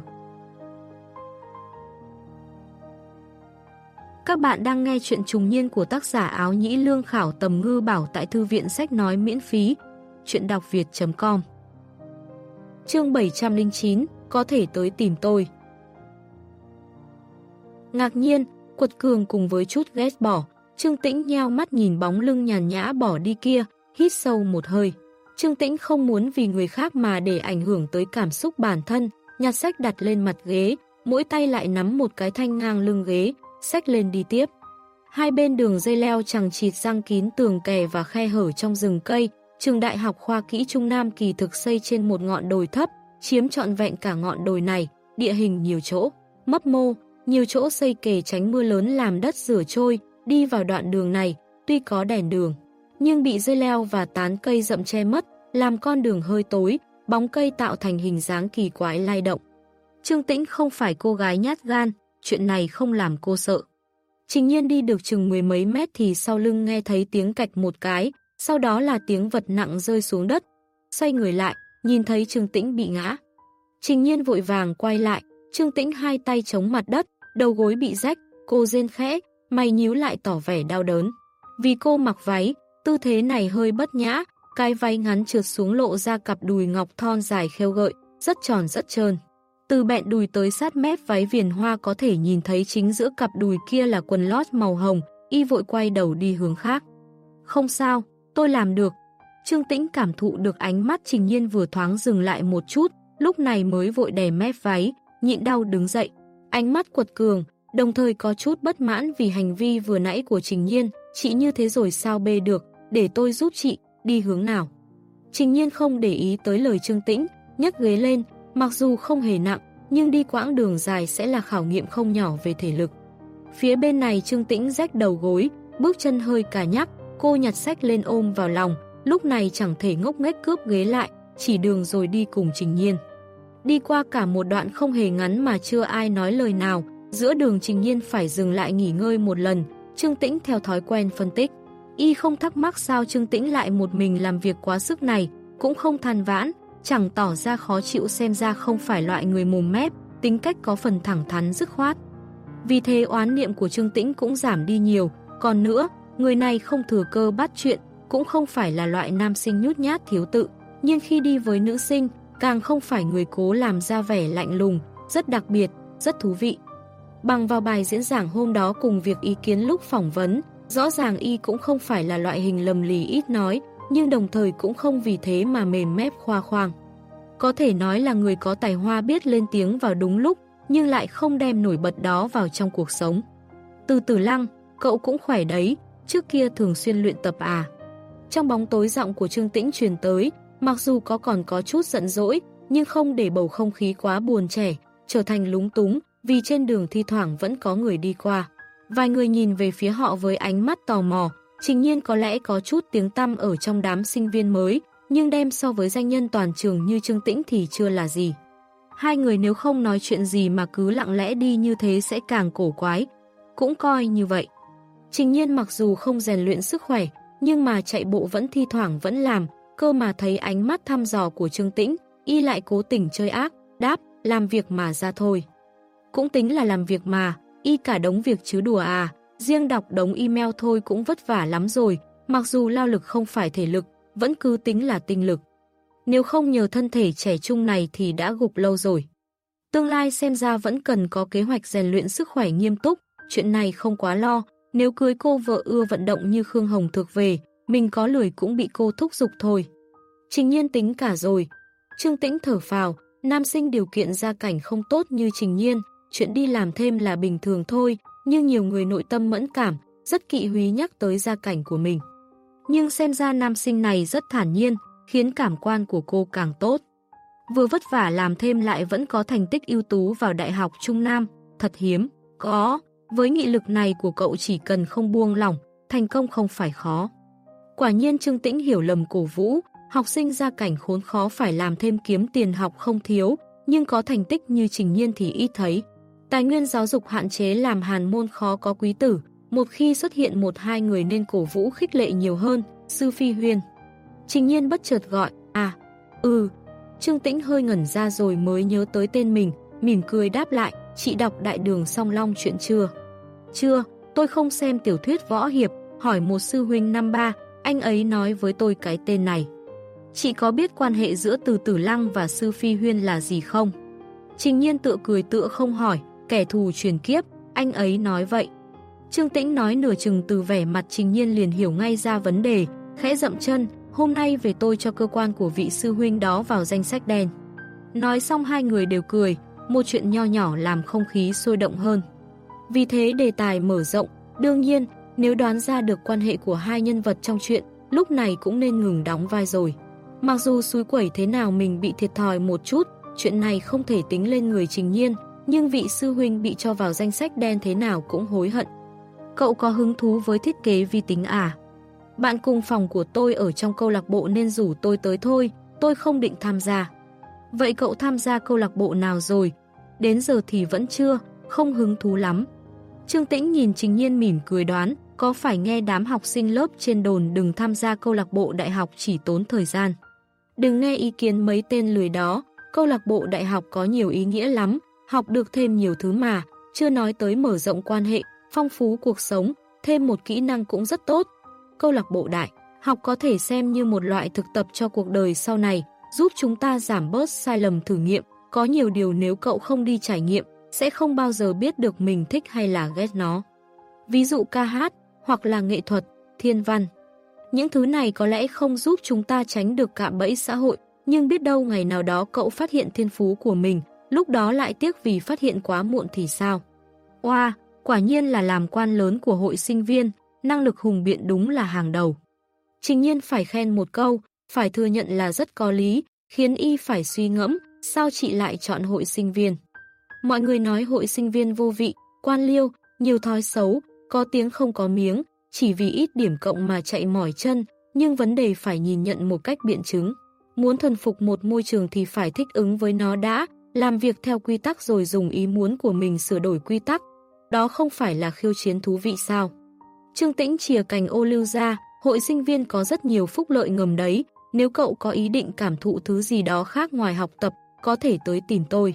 Các bạn đang nghe chuyện trùng niên của tác giả áo nhĩ lương khảo tầm ngư bảo tại thư viện sách nói miễn phí. Chuyện đọc việt.com Chương 709 Có thể tới tìm tôi Ngạc nhiên, quật cường cùng với chút ghét bỏ, Trương Tĩnh nheo mắt nhìn bóng lưng nhàn nhã bỏ đi kia, hít sâu một hơi. Trương Tĩnh không muốn vì người khác mà để ảnh hưởng tới cảm xúc bản thân, nhặt sách đặt lên mặt ghế, mỗi tay lại nắm một cái thanh ngang lưng ghế, sách lên đi tiếp. Hai bên đường dây leo chẳng chịt răng kín tường kè và khe hở trong rừng cây, trường đại học khoa kỹ Trung Nam kỳ thực xây trên một ngọn đồi thấp, chiếm trọn vẹn cả ngọn đồi này, địa hình nhiều chỗ, mấp mô, nhiều chỗ xây kề tránh mưa lớn làm đất rửa trôi, đi vào đoạn đường này, tuy có đèn đường, nhưng bị dây leo và tán cây rậm che mất, làm con đường hơi tối, bóng cây tạo thành hình dáng kỳ quái lay động. Trương Tĩnh không phải cô gái nhát gan, chuyện này không làm cô sợ. Trình nhiên đi được chừng mười mấy mét thì sau lưng nghe thấy tiếng cạch một cái, sau đó là tiếng vật nặng rơi xuống đất. Xoay người lại, nhìn thấy Trương Tĩnh bị ngã. Trình nhiên vội vàng quay lại, Trương Tĩnh hai tay chống mặt đất, đầu gối bị rách, cô rên khẽ, mày nhíu lại tỏ vẻ đau đớn. Vì cô mặc váy, tư thế này hơi bất nhã, cái váy ngắn trượt xuống lộ ra cặp đùi ngọc thon dài khêu gợi, rất tròn rất trơn. Từ bẹn đùi tới sát mép váy viền hoa có thể nhìn thấy chính giữa cặp đùi kia là quần lót màu hồng, y vội quay đầu đi hướng khác. Không sao, tôi làm được. Trương Tĩnh cảm thụ được ánh mắt Trình Nhiên vừa thoáng dừng lại một chút, lúc này mới vội đè mép váy, nhịn đau đứng dậy. Ánh mắt quật cường, đồng thời có chút bất mãn vì hành vi vừa nãy của Trình Nhiên, chị như thế rồi sao bê được, để tôi giúp chị, đi hướng nào. Trình nhiên không để ý tới lời Trương Tĩnh, nhấc ghế lên, mặc dù không hề nặng, nhưng đi quãng đường dài sẽ là khảo nghiệm không nhỏ về thể lực. Phía bên này Trương Tĩnh rách đầu gối, bước chân hơi cả nhắc, cô nhặt sách lên ôm vào lòng, lúc này chẳng thể ngốc nghếch cướp ghế lại, chỉ đường rồi đi cùng Trình Nhiên. Đi qua cả một đoạn không hề ngắn mà chưa ai nói lời nào, giữa đường Trình Nhiên phải dừng lại nghỉ ngơi một lần, Trương Tĩnh theo thói quen phân tích. Y không thắc mắc sao Trương Tĩnh lại một mình làm việc quá sức này, cũng không than vãn, chẳng tỏ ra khó chịu xem ra không phải loại người mồm mép, tính cách có phần thẳng thắn dứt khoát. Vì thế oán niệm của Trương Tĩnh cũng giảm đi nhiều, còn nữa, người này không thừa cơ bắt chuyện, cũng không phải là loại nam sinh nhút nhát thiếu tự, nhưng khi đi với nữ sinh, càng không phải người cố làm ra vẻ lạnh lùng, rất đặc biệt, rất thú vị. Bằng vào bài diễn giảng hôm đó cùng việc ý kiến lúc phỏng vấn, rõ ràng y cũng không phải là loại hình lầm lì ít nói, nhưng đồng thời cũng không vì thế mà mềm mép khoa khoang. Có thể nói là người có tài hoa biết lên tiếng vào đúng lúc, nhưng lại không đem nổi bật đó vào trong cuộc sống. Từ từ lăng, cậu cũng khỏe đấy, trước kia thường xuyên luyện tập à. Trong bóng tối giọng của Trương Tĩnh truyền tới, mặc dù có còn có chút giận dỗi, nhưng không để bầu không khí quá buồn trẻ, trở thành lúng túng, vì trên đường thi thoảng vẫn có người đi qua. Vài người nhìn về phía họ với ánh mắt tò mò, trình nhiên có lẽ có chút tiếng tăm ở trong đám sinh viên mới, nhưng đem so với danh nhân toàn trường như Trương Tĩnh thì chưa là gì. Hai người nếu không nói chuyện gì mà cứ lặng lẽ đi như thế sẽ càng cổ quái, cũng coi như vậy. Trình nhiên mặc dù không rèn luyện sức khỏe, nhưng mà chạy bộ vẫn thi thoảng vẫn làm, cơ mà thấy ánh mắt thăm dò của Trương Tĩnh, y lại cố tình chơi ác, đáp, làm việc mà ra thôi. Cũng tính là làm việc mà, y cả đống việc chứ đùa à, riêng đọc đống email thôi cũng vất vả lắm rồi, mặc dù lao lực không phải thể lực, vẫn cứ tính là tinh lực. Nếu không nhờ thân thể trẻ trung này thì đã gục lâu rồi. Tương lai xem ra vẫn cần có kế hoạch rèn luyện sức khỏe nghiêm túc, chuyện này không quá lo, nếu cưới cô vợ ưa vận động như Khương Hồng thực về, mình có lười cũng bị cô thúc giục thôi. Trình nhiên tính cả rồi. Trương Tĩnh thở phào, nam sinh điều kiện gia cảnh không tốt như Trình nhiên, chuyện đi làm thêm là bình thường thôi, nhưng nhiều người nội tâm mẫn cảm, rất kỵ húy nhắc tới gia cảnh của mình. Nhưng xem ra nam sinh này rất thản nhiên, khiến cảm quan của cô càng tốt. Vừa vất vả làm thêm lại vẫn có thành tích ưu tú vào Đại học Trung Nam, thật hiếm. Có, với nghị lực này của cậu chỉ cần không buông lỏng, thành công không phải khó. Quả nhiên Trương Tĩnh hiểu lầm cổ vũ, học sinh gia cảnh khốn khó phải làm thêm kiếm tiền học không thiếu, nhưng có thành tích như trình nhiên thì ít thấy. Tài nguyên giáo dục hạn chế làm hàn môn khó có quý tử, một khi xuất hiện một hai người nên cổ vũ khích lệ nhiều hơn, sư phi huyên. Trình nhiên bất chợt gọi, à, ừ. Trương Tĩnh hơi ngẩn ra rồi mới nhớ tới tên mình, mỉm cười đáp lại, chị đọc đại đường song long chuyện chưa? Chưa, tôi không xem tiểu thuyết võ hiệp, hỏi một sư huynh năm ba, anh ấy nói với tôi cái tên này. Chị có biết quan hệ giữa từ tử lăng và sư phi huyên là gì không? Trình nhiên tựa cười tựa không hỏi, kẻ thù truyền kiếp, anh ấy nói vậy. Trương Tĩnh nói nửa chừng từ vẻ mặt trình nhiên liền hiểu ngay ra vấn đề, khẽ dậm chân, hôm nay về tôi cho cơ quan của vị sư huynh đó vào danh sách đen. Nói xong hai người đều cười, một chuyện nho nhỏ làm không khí sôi động hơn. Vì thế đề tài mở rộng, đương nhiên, nếu đoán ra được quan hệ của hai nhân vật trong chuyện, lúc này cũng nên ngừng đóng vai rồi. Mặc dù suối quẩy thế nào mình bị thiệt thòi một chút, chuyện này không thể tính lên người trình nhiên, nhưng vị sư huynh bị cho vào danh sách đen thế nào cũng hối hận. Cậu có hứng thú với thiết kế vi tính à? Bạn cùng phòng của tôi ở trong câu lạc bộ nên rủ tôi tới thôi, tôi không định tham gia. Vậy cậu tham gia câu lạc bộ nào rồi? Đến giờ thì vẫn chưa, không hứng thú lắm. Trương Tĩnh nhìn Trình Nhiên mỉm cười đoán, có phải nghe đám học sinh lớp trên đồn đừng tham gia câu lạc bộ đại học chỉ tốn thời gian. Đừng nghe ý kiến mấy tên lười đó, câu lạc bộ đại học có nhiều ý nghĩa lắm, học được thêm nhiều thứ mà, chưa nói tới mở rộng quan hệ, phong phú cuộc sống, thêm một kỹ năng cũng rất tốt. Câu lạc bộ đại, học có thể xem như một loại thực tập cho cuộc đời sau này, giúp chúng ta giảm bớt sai lầm thử nghiệm, có nhiều điều nếu cậu không đi trải nghiệm, sẽ không bao giờ biết được mình thích hay là ghét nó. Ví dụ ca hát, hoặc là nghệ thuật, thiên văn. Những thứ này có lẽ không giúp chúng ta tránh được cạm bẫy xã hội, nhưng biết đâu ngày nào đó cậu phát hiện thiên phú của mình, lúc đó lại tiếc vì phát hiện quá muộn thì sao? Oa, wow, quả nhiên là làm quan lớn của hội sinh viên, năng lực hùng biện đúng là hàng đầu. Trình nhiên phải khen một câu, phải thừa nhận là rất có lý, khiến y phải suy ngẫm, sao chị lại chọn hội sinh viên. Mọi người nói hội sinh viên vô vị, quan liêu, nhiều thói xấu, có tiếng không có miếng, chỉ vì ít điểm cộng mà chạy mỏi chân, nhưng vấn đề phải nhìn nhận một cách biện chứng. Muốn thuần phục một môi trường thì phải thích ứng với nó đã, làm việc theo quy tắc rồi dùng ý muốn của mình sửa đổi quy tắc. Đó không phải là khiêu chiến thú vị sao? Trương Tĩnh chìa cành ô lưu ra, hội sinh viên có rất nhiều phúc lợi ngầm đấy, nếu cậu có ý định cảm thụ thứ gì đó khác ngoài học tập, có thể tới tìm tôi.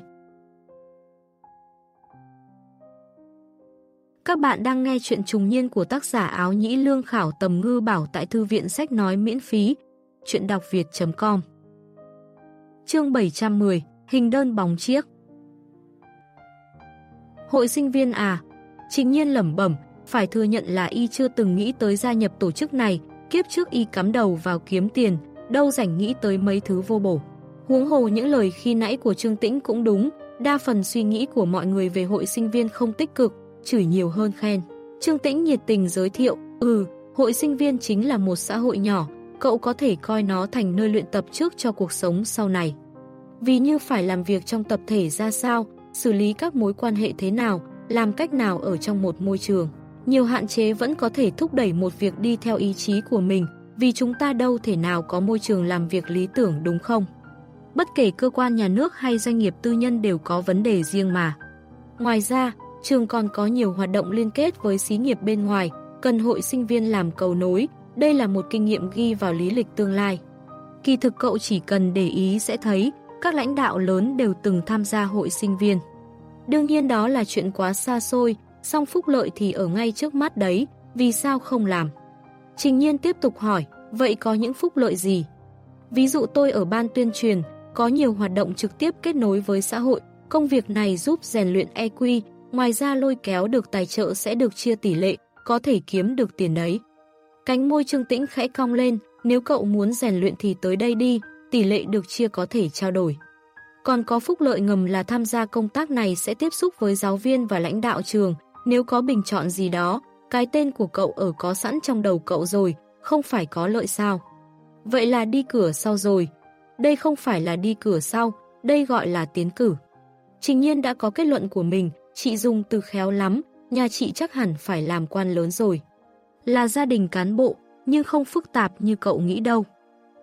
Các bạn đang nghe chuyện trùng niên của tác giả áo nhĩ lương khảo tầm ngư bảo tại thư viện sách nói miễn phí. Chuyện đọc việt.com Chương 710 Hình đơn bóng chiếc Hội sinh viên à? Trình nhiên lẩm bẩm, phải thừa nhận là y chưa từng nghĩ tới gia nhập tổ chức này, kiếp trước y cắm đầu vào kiếm tiền, đâu rảnh nghĩ tới mấy thứ vô bổ. Huống hồ những lời khi nãy của Trương Tĩnh cũng đúng, đa phần suy nghĩ của mọi người về hội sinh viên không tích cực, chửi nhiều hơn khen. Trương Tĩnh nhiệt tình giới thiệu, ừ, hội sinh viên chính là một xã hội nhỏ, cậu có thể coi nó thành nơi luyện tập trước cho cuộc sống sau này. Vì như phải làm việc trong tập thể ra sao, xử lý các mối quan hệ thế nào, làm cách nào ở trong một môi trường. Nhiều hạn chế vẫn có thể thúc đẩy một việc đi theo ý chí của mình, vì chúng ta đâu thể nào có môi trường làm việc lý tưởng đúng không? Bất kể cơ quan nhà nước hay doanh nghiệp tư nhân đều có vấn đề riêng mà. Ngoài ra, trường còn có nhiều hoạt động liên kết với xí nghiệp bên ngoài, cần hội sinh viên làm cầu nối, đây là một kinh nghiệm ghi vào lý lịch tương lai. Kỳ thực cậu chỉ cần để ý sẽ thấy, các lãnh đạo lớn đều từng tham gia hội sinh viên. Đương nhiên đó là chuyện quá xa xôi, song phúc lợi thì ở ngay trước mắt đấy, vì sao không làm? Trình nhiên tiếp tục hỏi, vậy có những phúc lợi gì? Ví dụ tôi ở ban tuyên truyền, có nhiều hoạt động trực tiếp kết nối với xã hội, công việc này giúp rèn luyện EQ, ngoài ra lôi kéo được tài trợ sẽ được chia tỷ lệ, có thể kiếm được tiền đấy. Cánh môi trương tĩnh khẽ cong lên, nếu cậu muốn rèn luyện thì tới đây đi, tỷ lệ được chia có thể trao đổi. Còn có phúc lợi ngầm là tham gia công tác này sẽ tiếp xúc với giáo viên và lãnh đạo trường, nếu có bình chọn gì đó, cái tên của cậu ở có sẵn trong đầu cậu rồi, không phải có lợi sao. Vậy là đi cửa sau rồi. Đây không phải là đi cửa sau, đây gọi là tiến cử. Trình nhiên đã có kết luận của mình, chị dùng từ khéo lắm, nhà chị chắc hẳn phải làm quan lớn rồi. Là gia đình cán bộ, nhưng không phức tạp như cậu nghĩ đâu.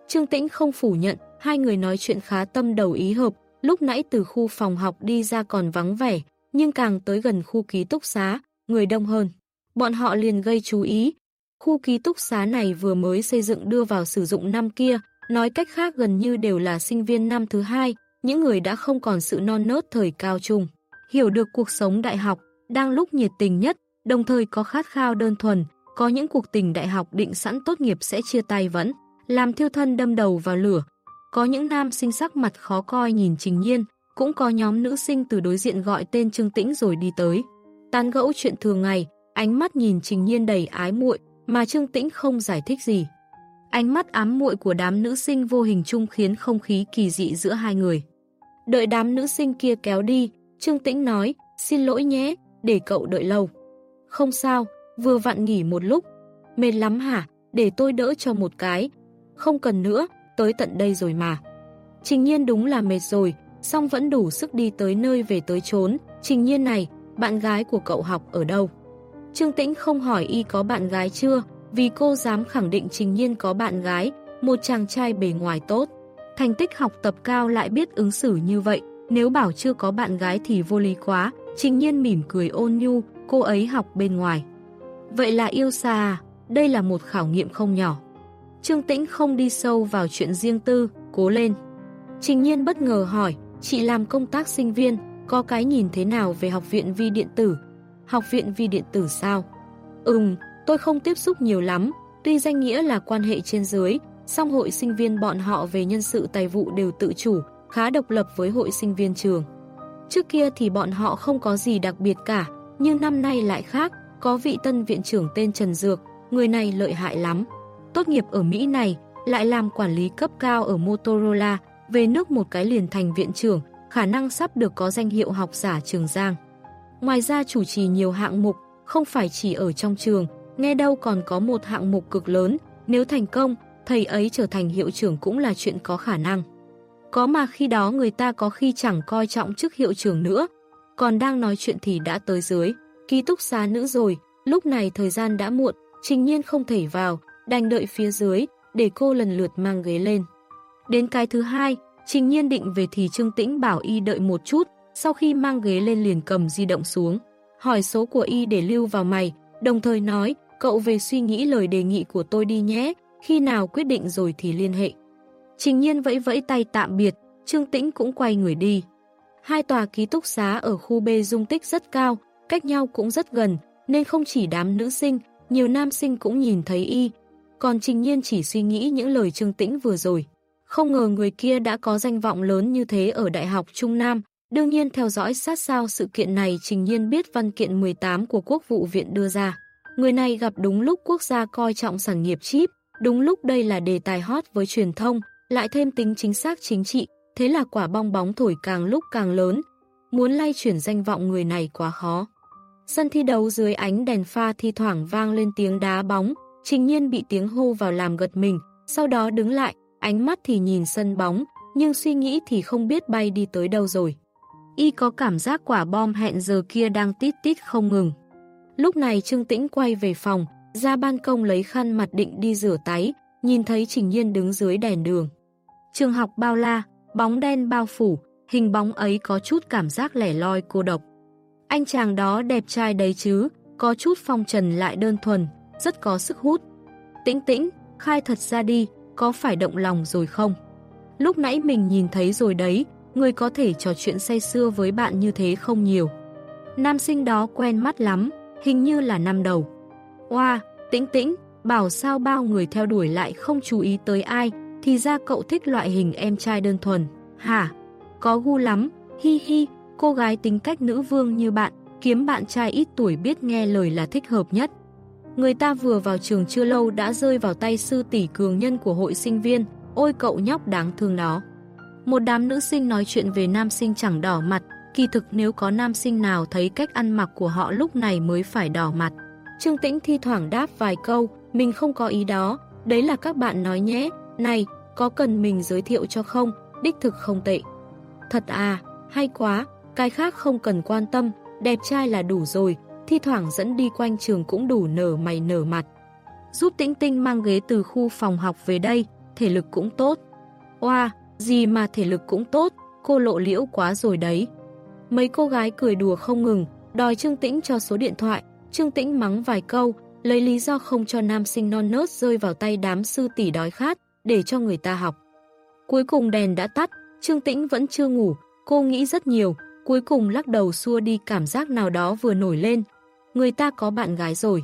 Trương Tĩnh không phủ nhận, hai người nói chuyện khá tâm đầu ý hợp, lúc nãy từ khu phòng học đi ra còn vắng vẻ, nhưng càng tới gần khu ký túc xá, người đông hơn. Bọn họ liền gây chú ý. Khu ký túc xá này vừa mới xây dựng đưa vào sử dụng năm kia, nói cách khác gần như đều là sinh viên năm thứ hai, những người đã không còn sự non nớt thời cao trung. Hiểu được cuộc sống đại học, đang lúc nhiệt tình nhất, đồng thời có khát khao đơn thuần, có những cuộc tình đại học định sẵn tốt nghiệp sẽ chia tay vẫn, làm thiêu thân đâm đầu vào lửa. Có những nam sinh sắc mặt khó coi nhìn trình nhiên, cũng có nhóm nữ sinh từ đối diện gọi tên Trương Tĩnh rồi đi tới. Tán gẫu chuyện thường ngày, ánh mắt nhìn Trình Nhiên đầy ái muội, mà Trương Tĩnh không giải thích gì. Ánh mắt ám muội của đám nữ sinh vô hình chung khiến không khí kỳ dị giữa hai người. Đợi đám nữ sinh kia kéo đi, Trương Tĩnh nói, xin lỗi nhé, để cậu đợi lâu. Không sao, vừa vặn nghỉ một lúc. Mệt lắm hả, để tôi đỡ cho một cái. Không cần nữa, tới tận đây rồi mà. Trình nhiên đúng là mệt rồi, song vẫn đủ sức đi tới nơi về tới chốn. Trình nhiên này, bạn gái của cậu học ở đâu? Trương Tĩnh không hỏi y có bạn gái chưa, vì cô dám khẳng định Trình Nhiên có bạn gái, một chàng trai bề ngoài tốt. Thành tích học tập cao lại biết ứng xử như vậy, nếu bảo chưa có bạn gái thì vô lý quá. Trình Nhiên mỉm cười ôn nhu, cô ấy học bên ngoài. Vậy là yêu xa à? Đây là một khảo nghiệm không nhỏ. Trương Tĩnh không đi sâu vào chuyện riêng tư, cố lên. Trình Nhiên bất ngờ hỏi, chị làm công tác sinh viên, có cái nhìn thế nào về học viện vi điện tử? Học viện vi điện tử sao? Ừm, tôi không tiếp xúc nhiều lắm, tuy danh nghĩa là quan hệ trên dưới, song hội sinh viên bọn họ về nhân sự tài vụ đều tự chủ, khá độc lập với hội sinh viên trường. Trước kia thì bọn họ không có gì đặc biệt cả, nhưng năm nay lại khác, có vị tân viện trưởng tên Trần Dược, người này lợi hại lắm. Tốt nghiệp ở Mỹ này, lại làm quản lý cấp cao ở Motorola, về nước một cái liền thành viện trưởng, khả năng sắp được có danh hiệu học giả Trường Giang. Ngoài ra chủ trì nhiều hạng mục, không phải chỉ ở trong trường, nghe đâu còn có một hạng mục cực lớn, nếu thành công, thầy ấy trở thành hiệu trưởng cũng là chuyện có khả năng. Có mà khi đó người ta có khi chẳng coi trọng chức hiệu trưởng nữa, còn đang nói chuyện thì đã tới dưới, ký túc xá nữ rồi, lúc này thời gian đã muộn, trình nhiên không thể vào, đành đợi phía dưới, để cô lần lượt mang ghế lên. Đến cái thứ hai, trình nhiên định về thì Trương Tĩnh bảo y đợi một chút, sau khi mang ghế lên liền cầm di động xuống, hỏi số của y để lưu vào mày, đồng thời nói, cậu về suy nghĩ lời đề nghị của tôi đi nhé, khi nào quyết định rồi thì liên hệ. Trình nhiên vẫy vẫy tay tạm biệt, Trương Tĩnh cũng quay người đi. Hai tòa ký túc xá ở khu B dung tích rất cao, cách nhau cũng rất gần, nên không chỉ đám nữ sinh, nhiều nam sinh cũng nhìn thấy y. Còn Trình Nhiên chỉ suy nghĩ những lời Trương Tĩnh vừa rồi. Không ngờ người kia đã có danh vọng lớn như thế ở Đại học Trung Nam. Đương nhiên theo dõi sát sao sự kiện này Trình Nhiên biết văn kiện 18 của Quốc vụ viện đưa ra. Người này gặp đúng lúc quốc gia coi trọng sản nghiệp chip, đúng lúc đây là đề tài hot với truyền thông, lại thêm tính chính xác chính trị, thế là quả bong bóng thổi càng lúc càng lớn. Muốn lay chuyển danh vọng người này quá khó. Sân thi đấu dưới ánh đèn pha thi thoảng vang lên tiếng đá bóng, trình nhiên bị tiếng hô vào làm gật mình, sau đó đứng lại, ánh mắt thì nhìn sân bóng, nhưng suy nghĩ thì không biết bay đi tới đâu rồi. Y có cảm giác quả bom hẹn giờ kia đang tít tít không ngừng. Lúc này Trương Tĩnh quay về phòng, ra ban công lấy khăn mặt định đi rửa tay, nhìn thấy Trình Nhiên đứng dưới đèn đường. Trường học bao la, bóng đen bao phủ, hình bóng ấy có chút cảm giác lẻ loi cô độc. Anh chàng đó đẹp trai đấy chứ, có chút phong trần lại đơn thuần, rất có sức hút. Tĩnh tĩnh, khai thật ra đi, có phải động lòng rồi không? Lúc nãy mình nhìn thấy rồi đấy, người có thể trò chuyện say xưa với bạn như thế không nhiều. Nam sinh đó quen mắt lắm, hình như là năm đầu. Oa, tĩnh tĩnh, bảo sao bao người theo đuổi lại không chú ý tới ai, thì ra cậu thích loại hình em trai đơn thuần. Hả? Có gu lắm, hi hi, cô gái tính cách nữ vương như bạn, kiếm bạn trai ít tuổi biết nghe lời là thích hợp nhất. Người ta vừa vào trường chưa lâu đã rơi vào tay sư tỷ cường nhân của hội sinh viên, ôi cậu nhóc đáng thương đó. Một đám nữ sinh nói chuyện về nam sinh chẳng đỏ mặt, kỳ thực nếu có nam sinh nào thấy cách ăn mặc của họ lúc này mới phải đỏ mặt. Trương Tĩnh thi thoảng đáp vài câu, mình không có ý đó, đấy là các bạn nói nhé, này, có cần mình giới thiệu cho không, đích thực không tệ. Thật à, hay quá, cái khác không cần quan tâm, đẹp trai là đủ rồi, thi thoảng dẫn đi quanh trường cũng đủ nở mày nở mặt. Giúp tĩnh tinh mang ghế từ khu phòng học về đây, thể lực cũng tốt. Oa, gì mà thể lực cũng tốt, cô lộ liễu quá rồi đấy. Mấy cô gái cười đùa không ngừng, đòi Trương Tĩnh cho số điện thoại, Trương Tĩnh mắng vài câu, lấy lý do không cho nam sinh non nớt rơi vào tay đám sư tỷ đói khát, để cho người ta học. Cuối cùng đèn đã tắt, Trương Tĩnh vẫn chưa ngủ, cô nghĩ rất nhiều, cuối cùng lắc đầu xua đi cảm giác nào đó vừa nổi lên. Người ta có bạn gái rồi.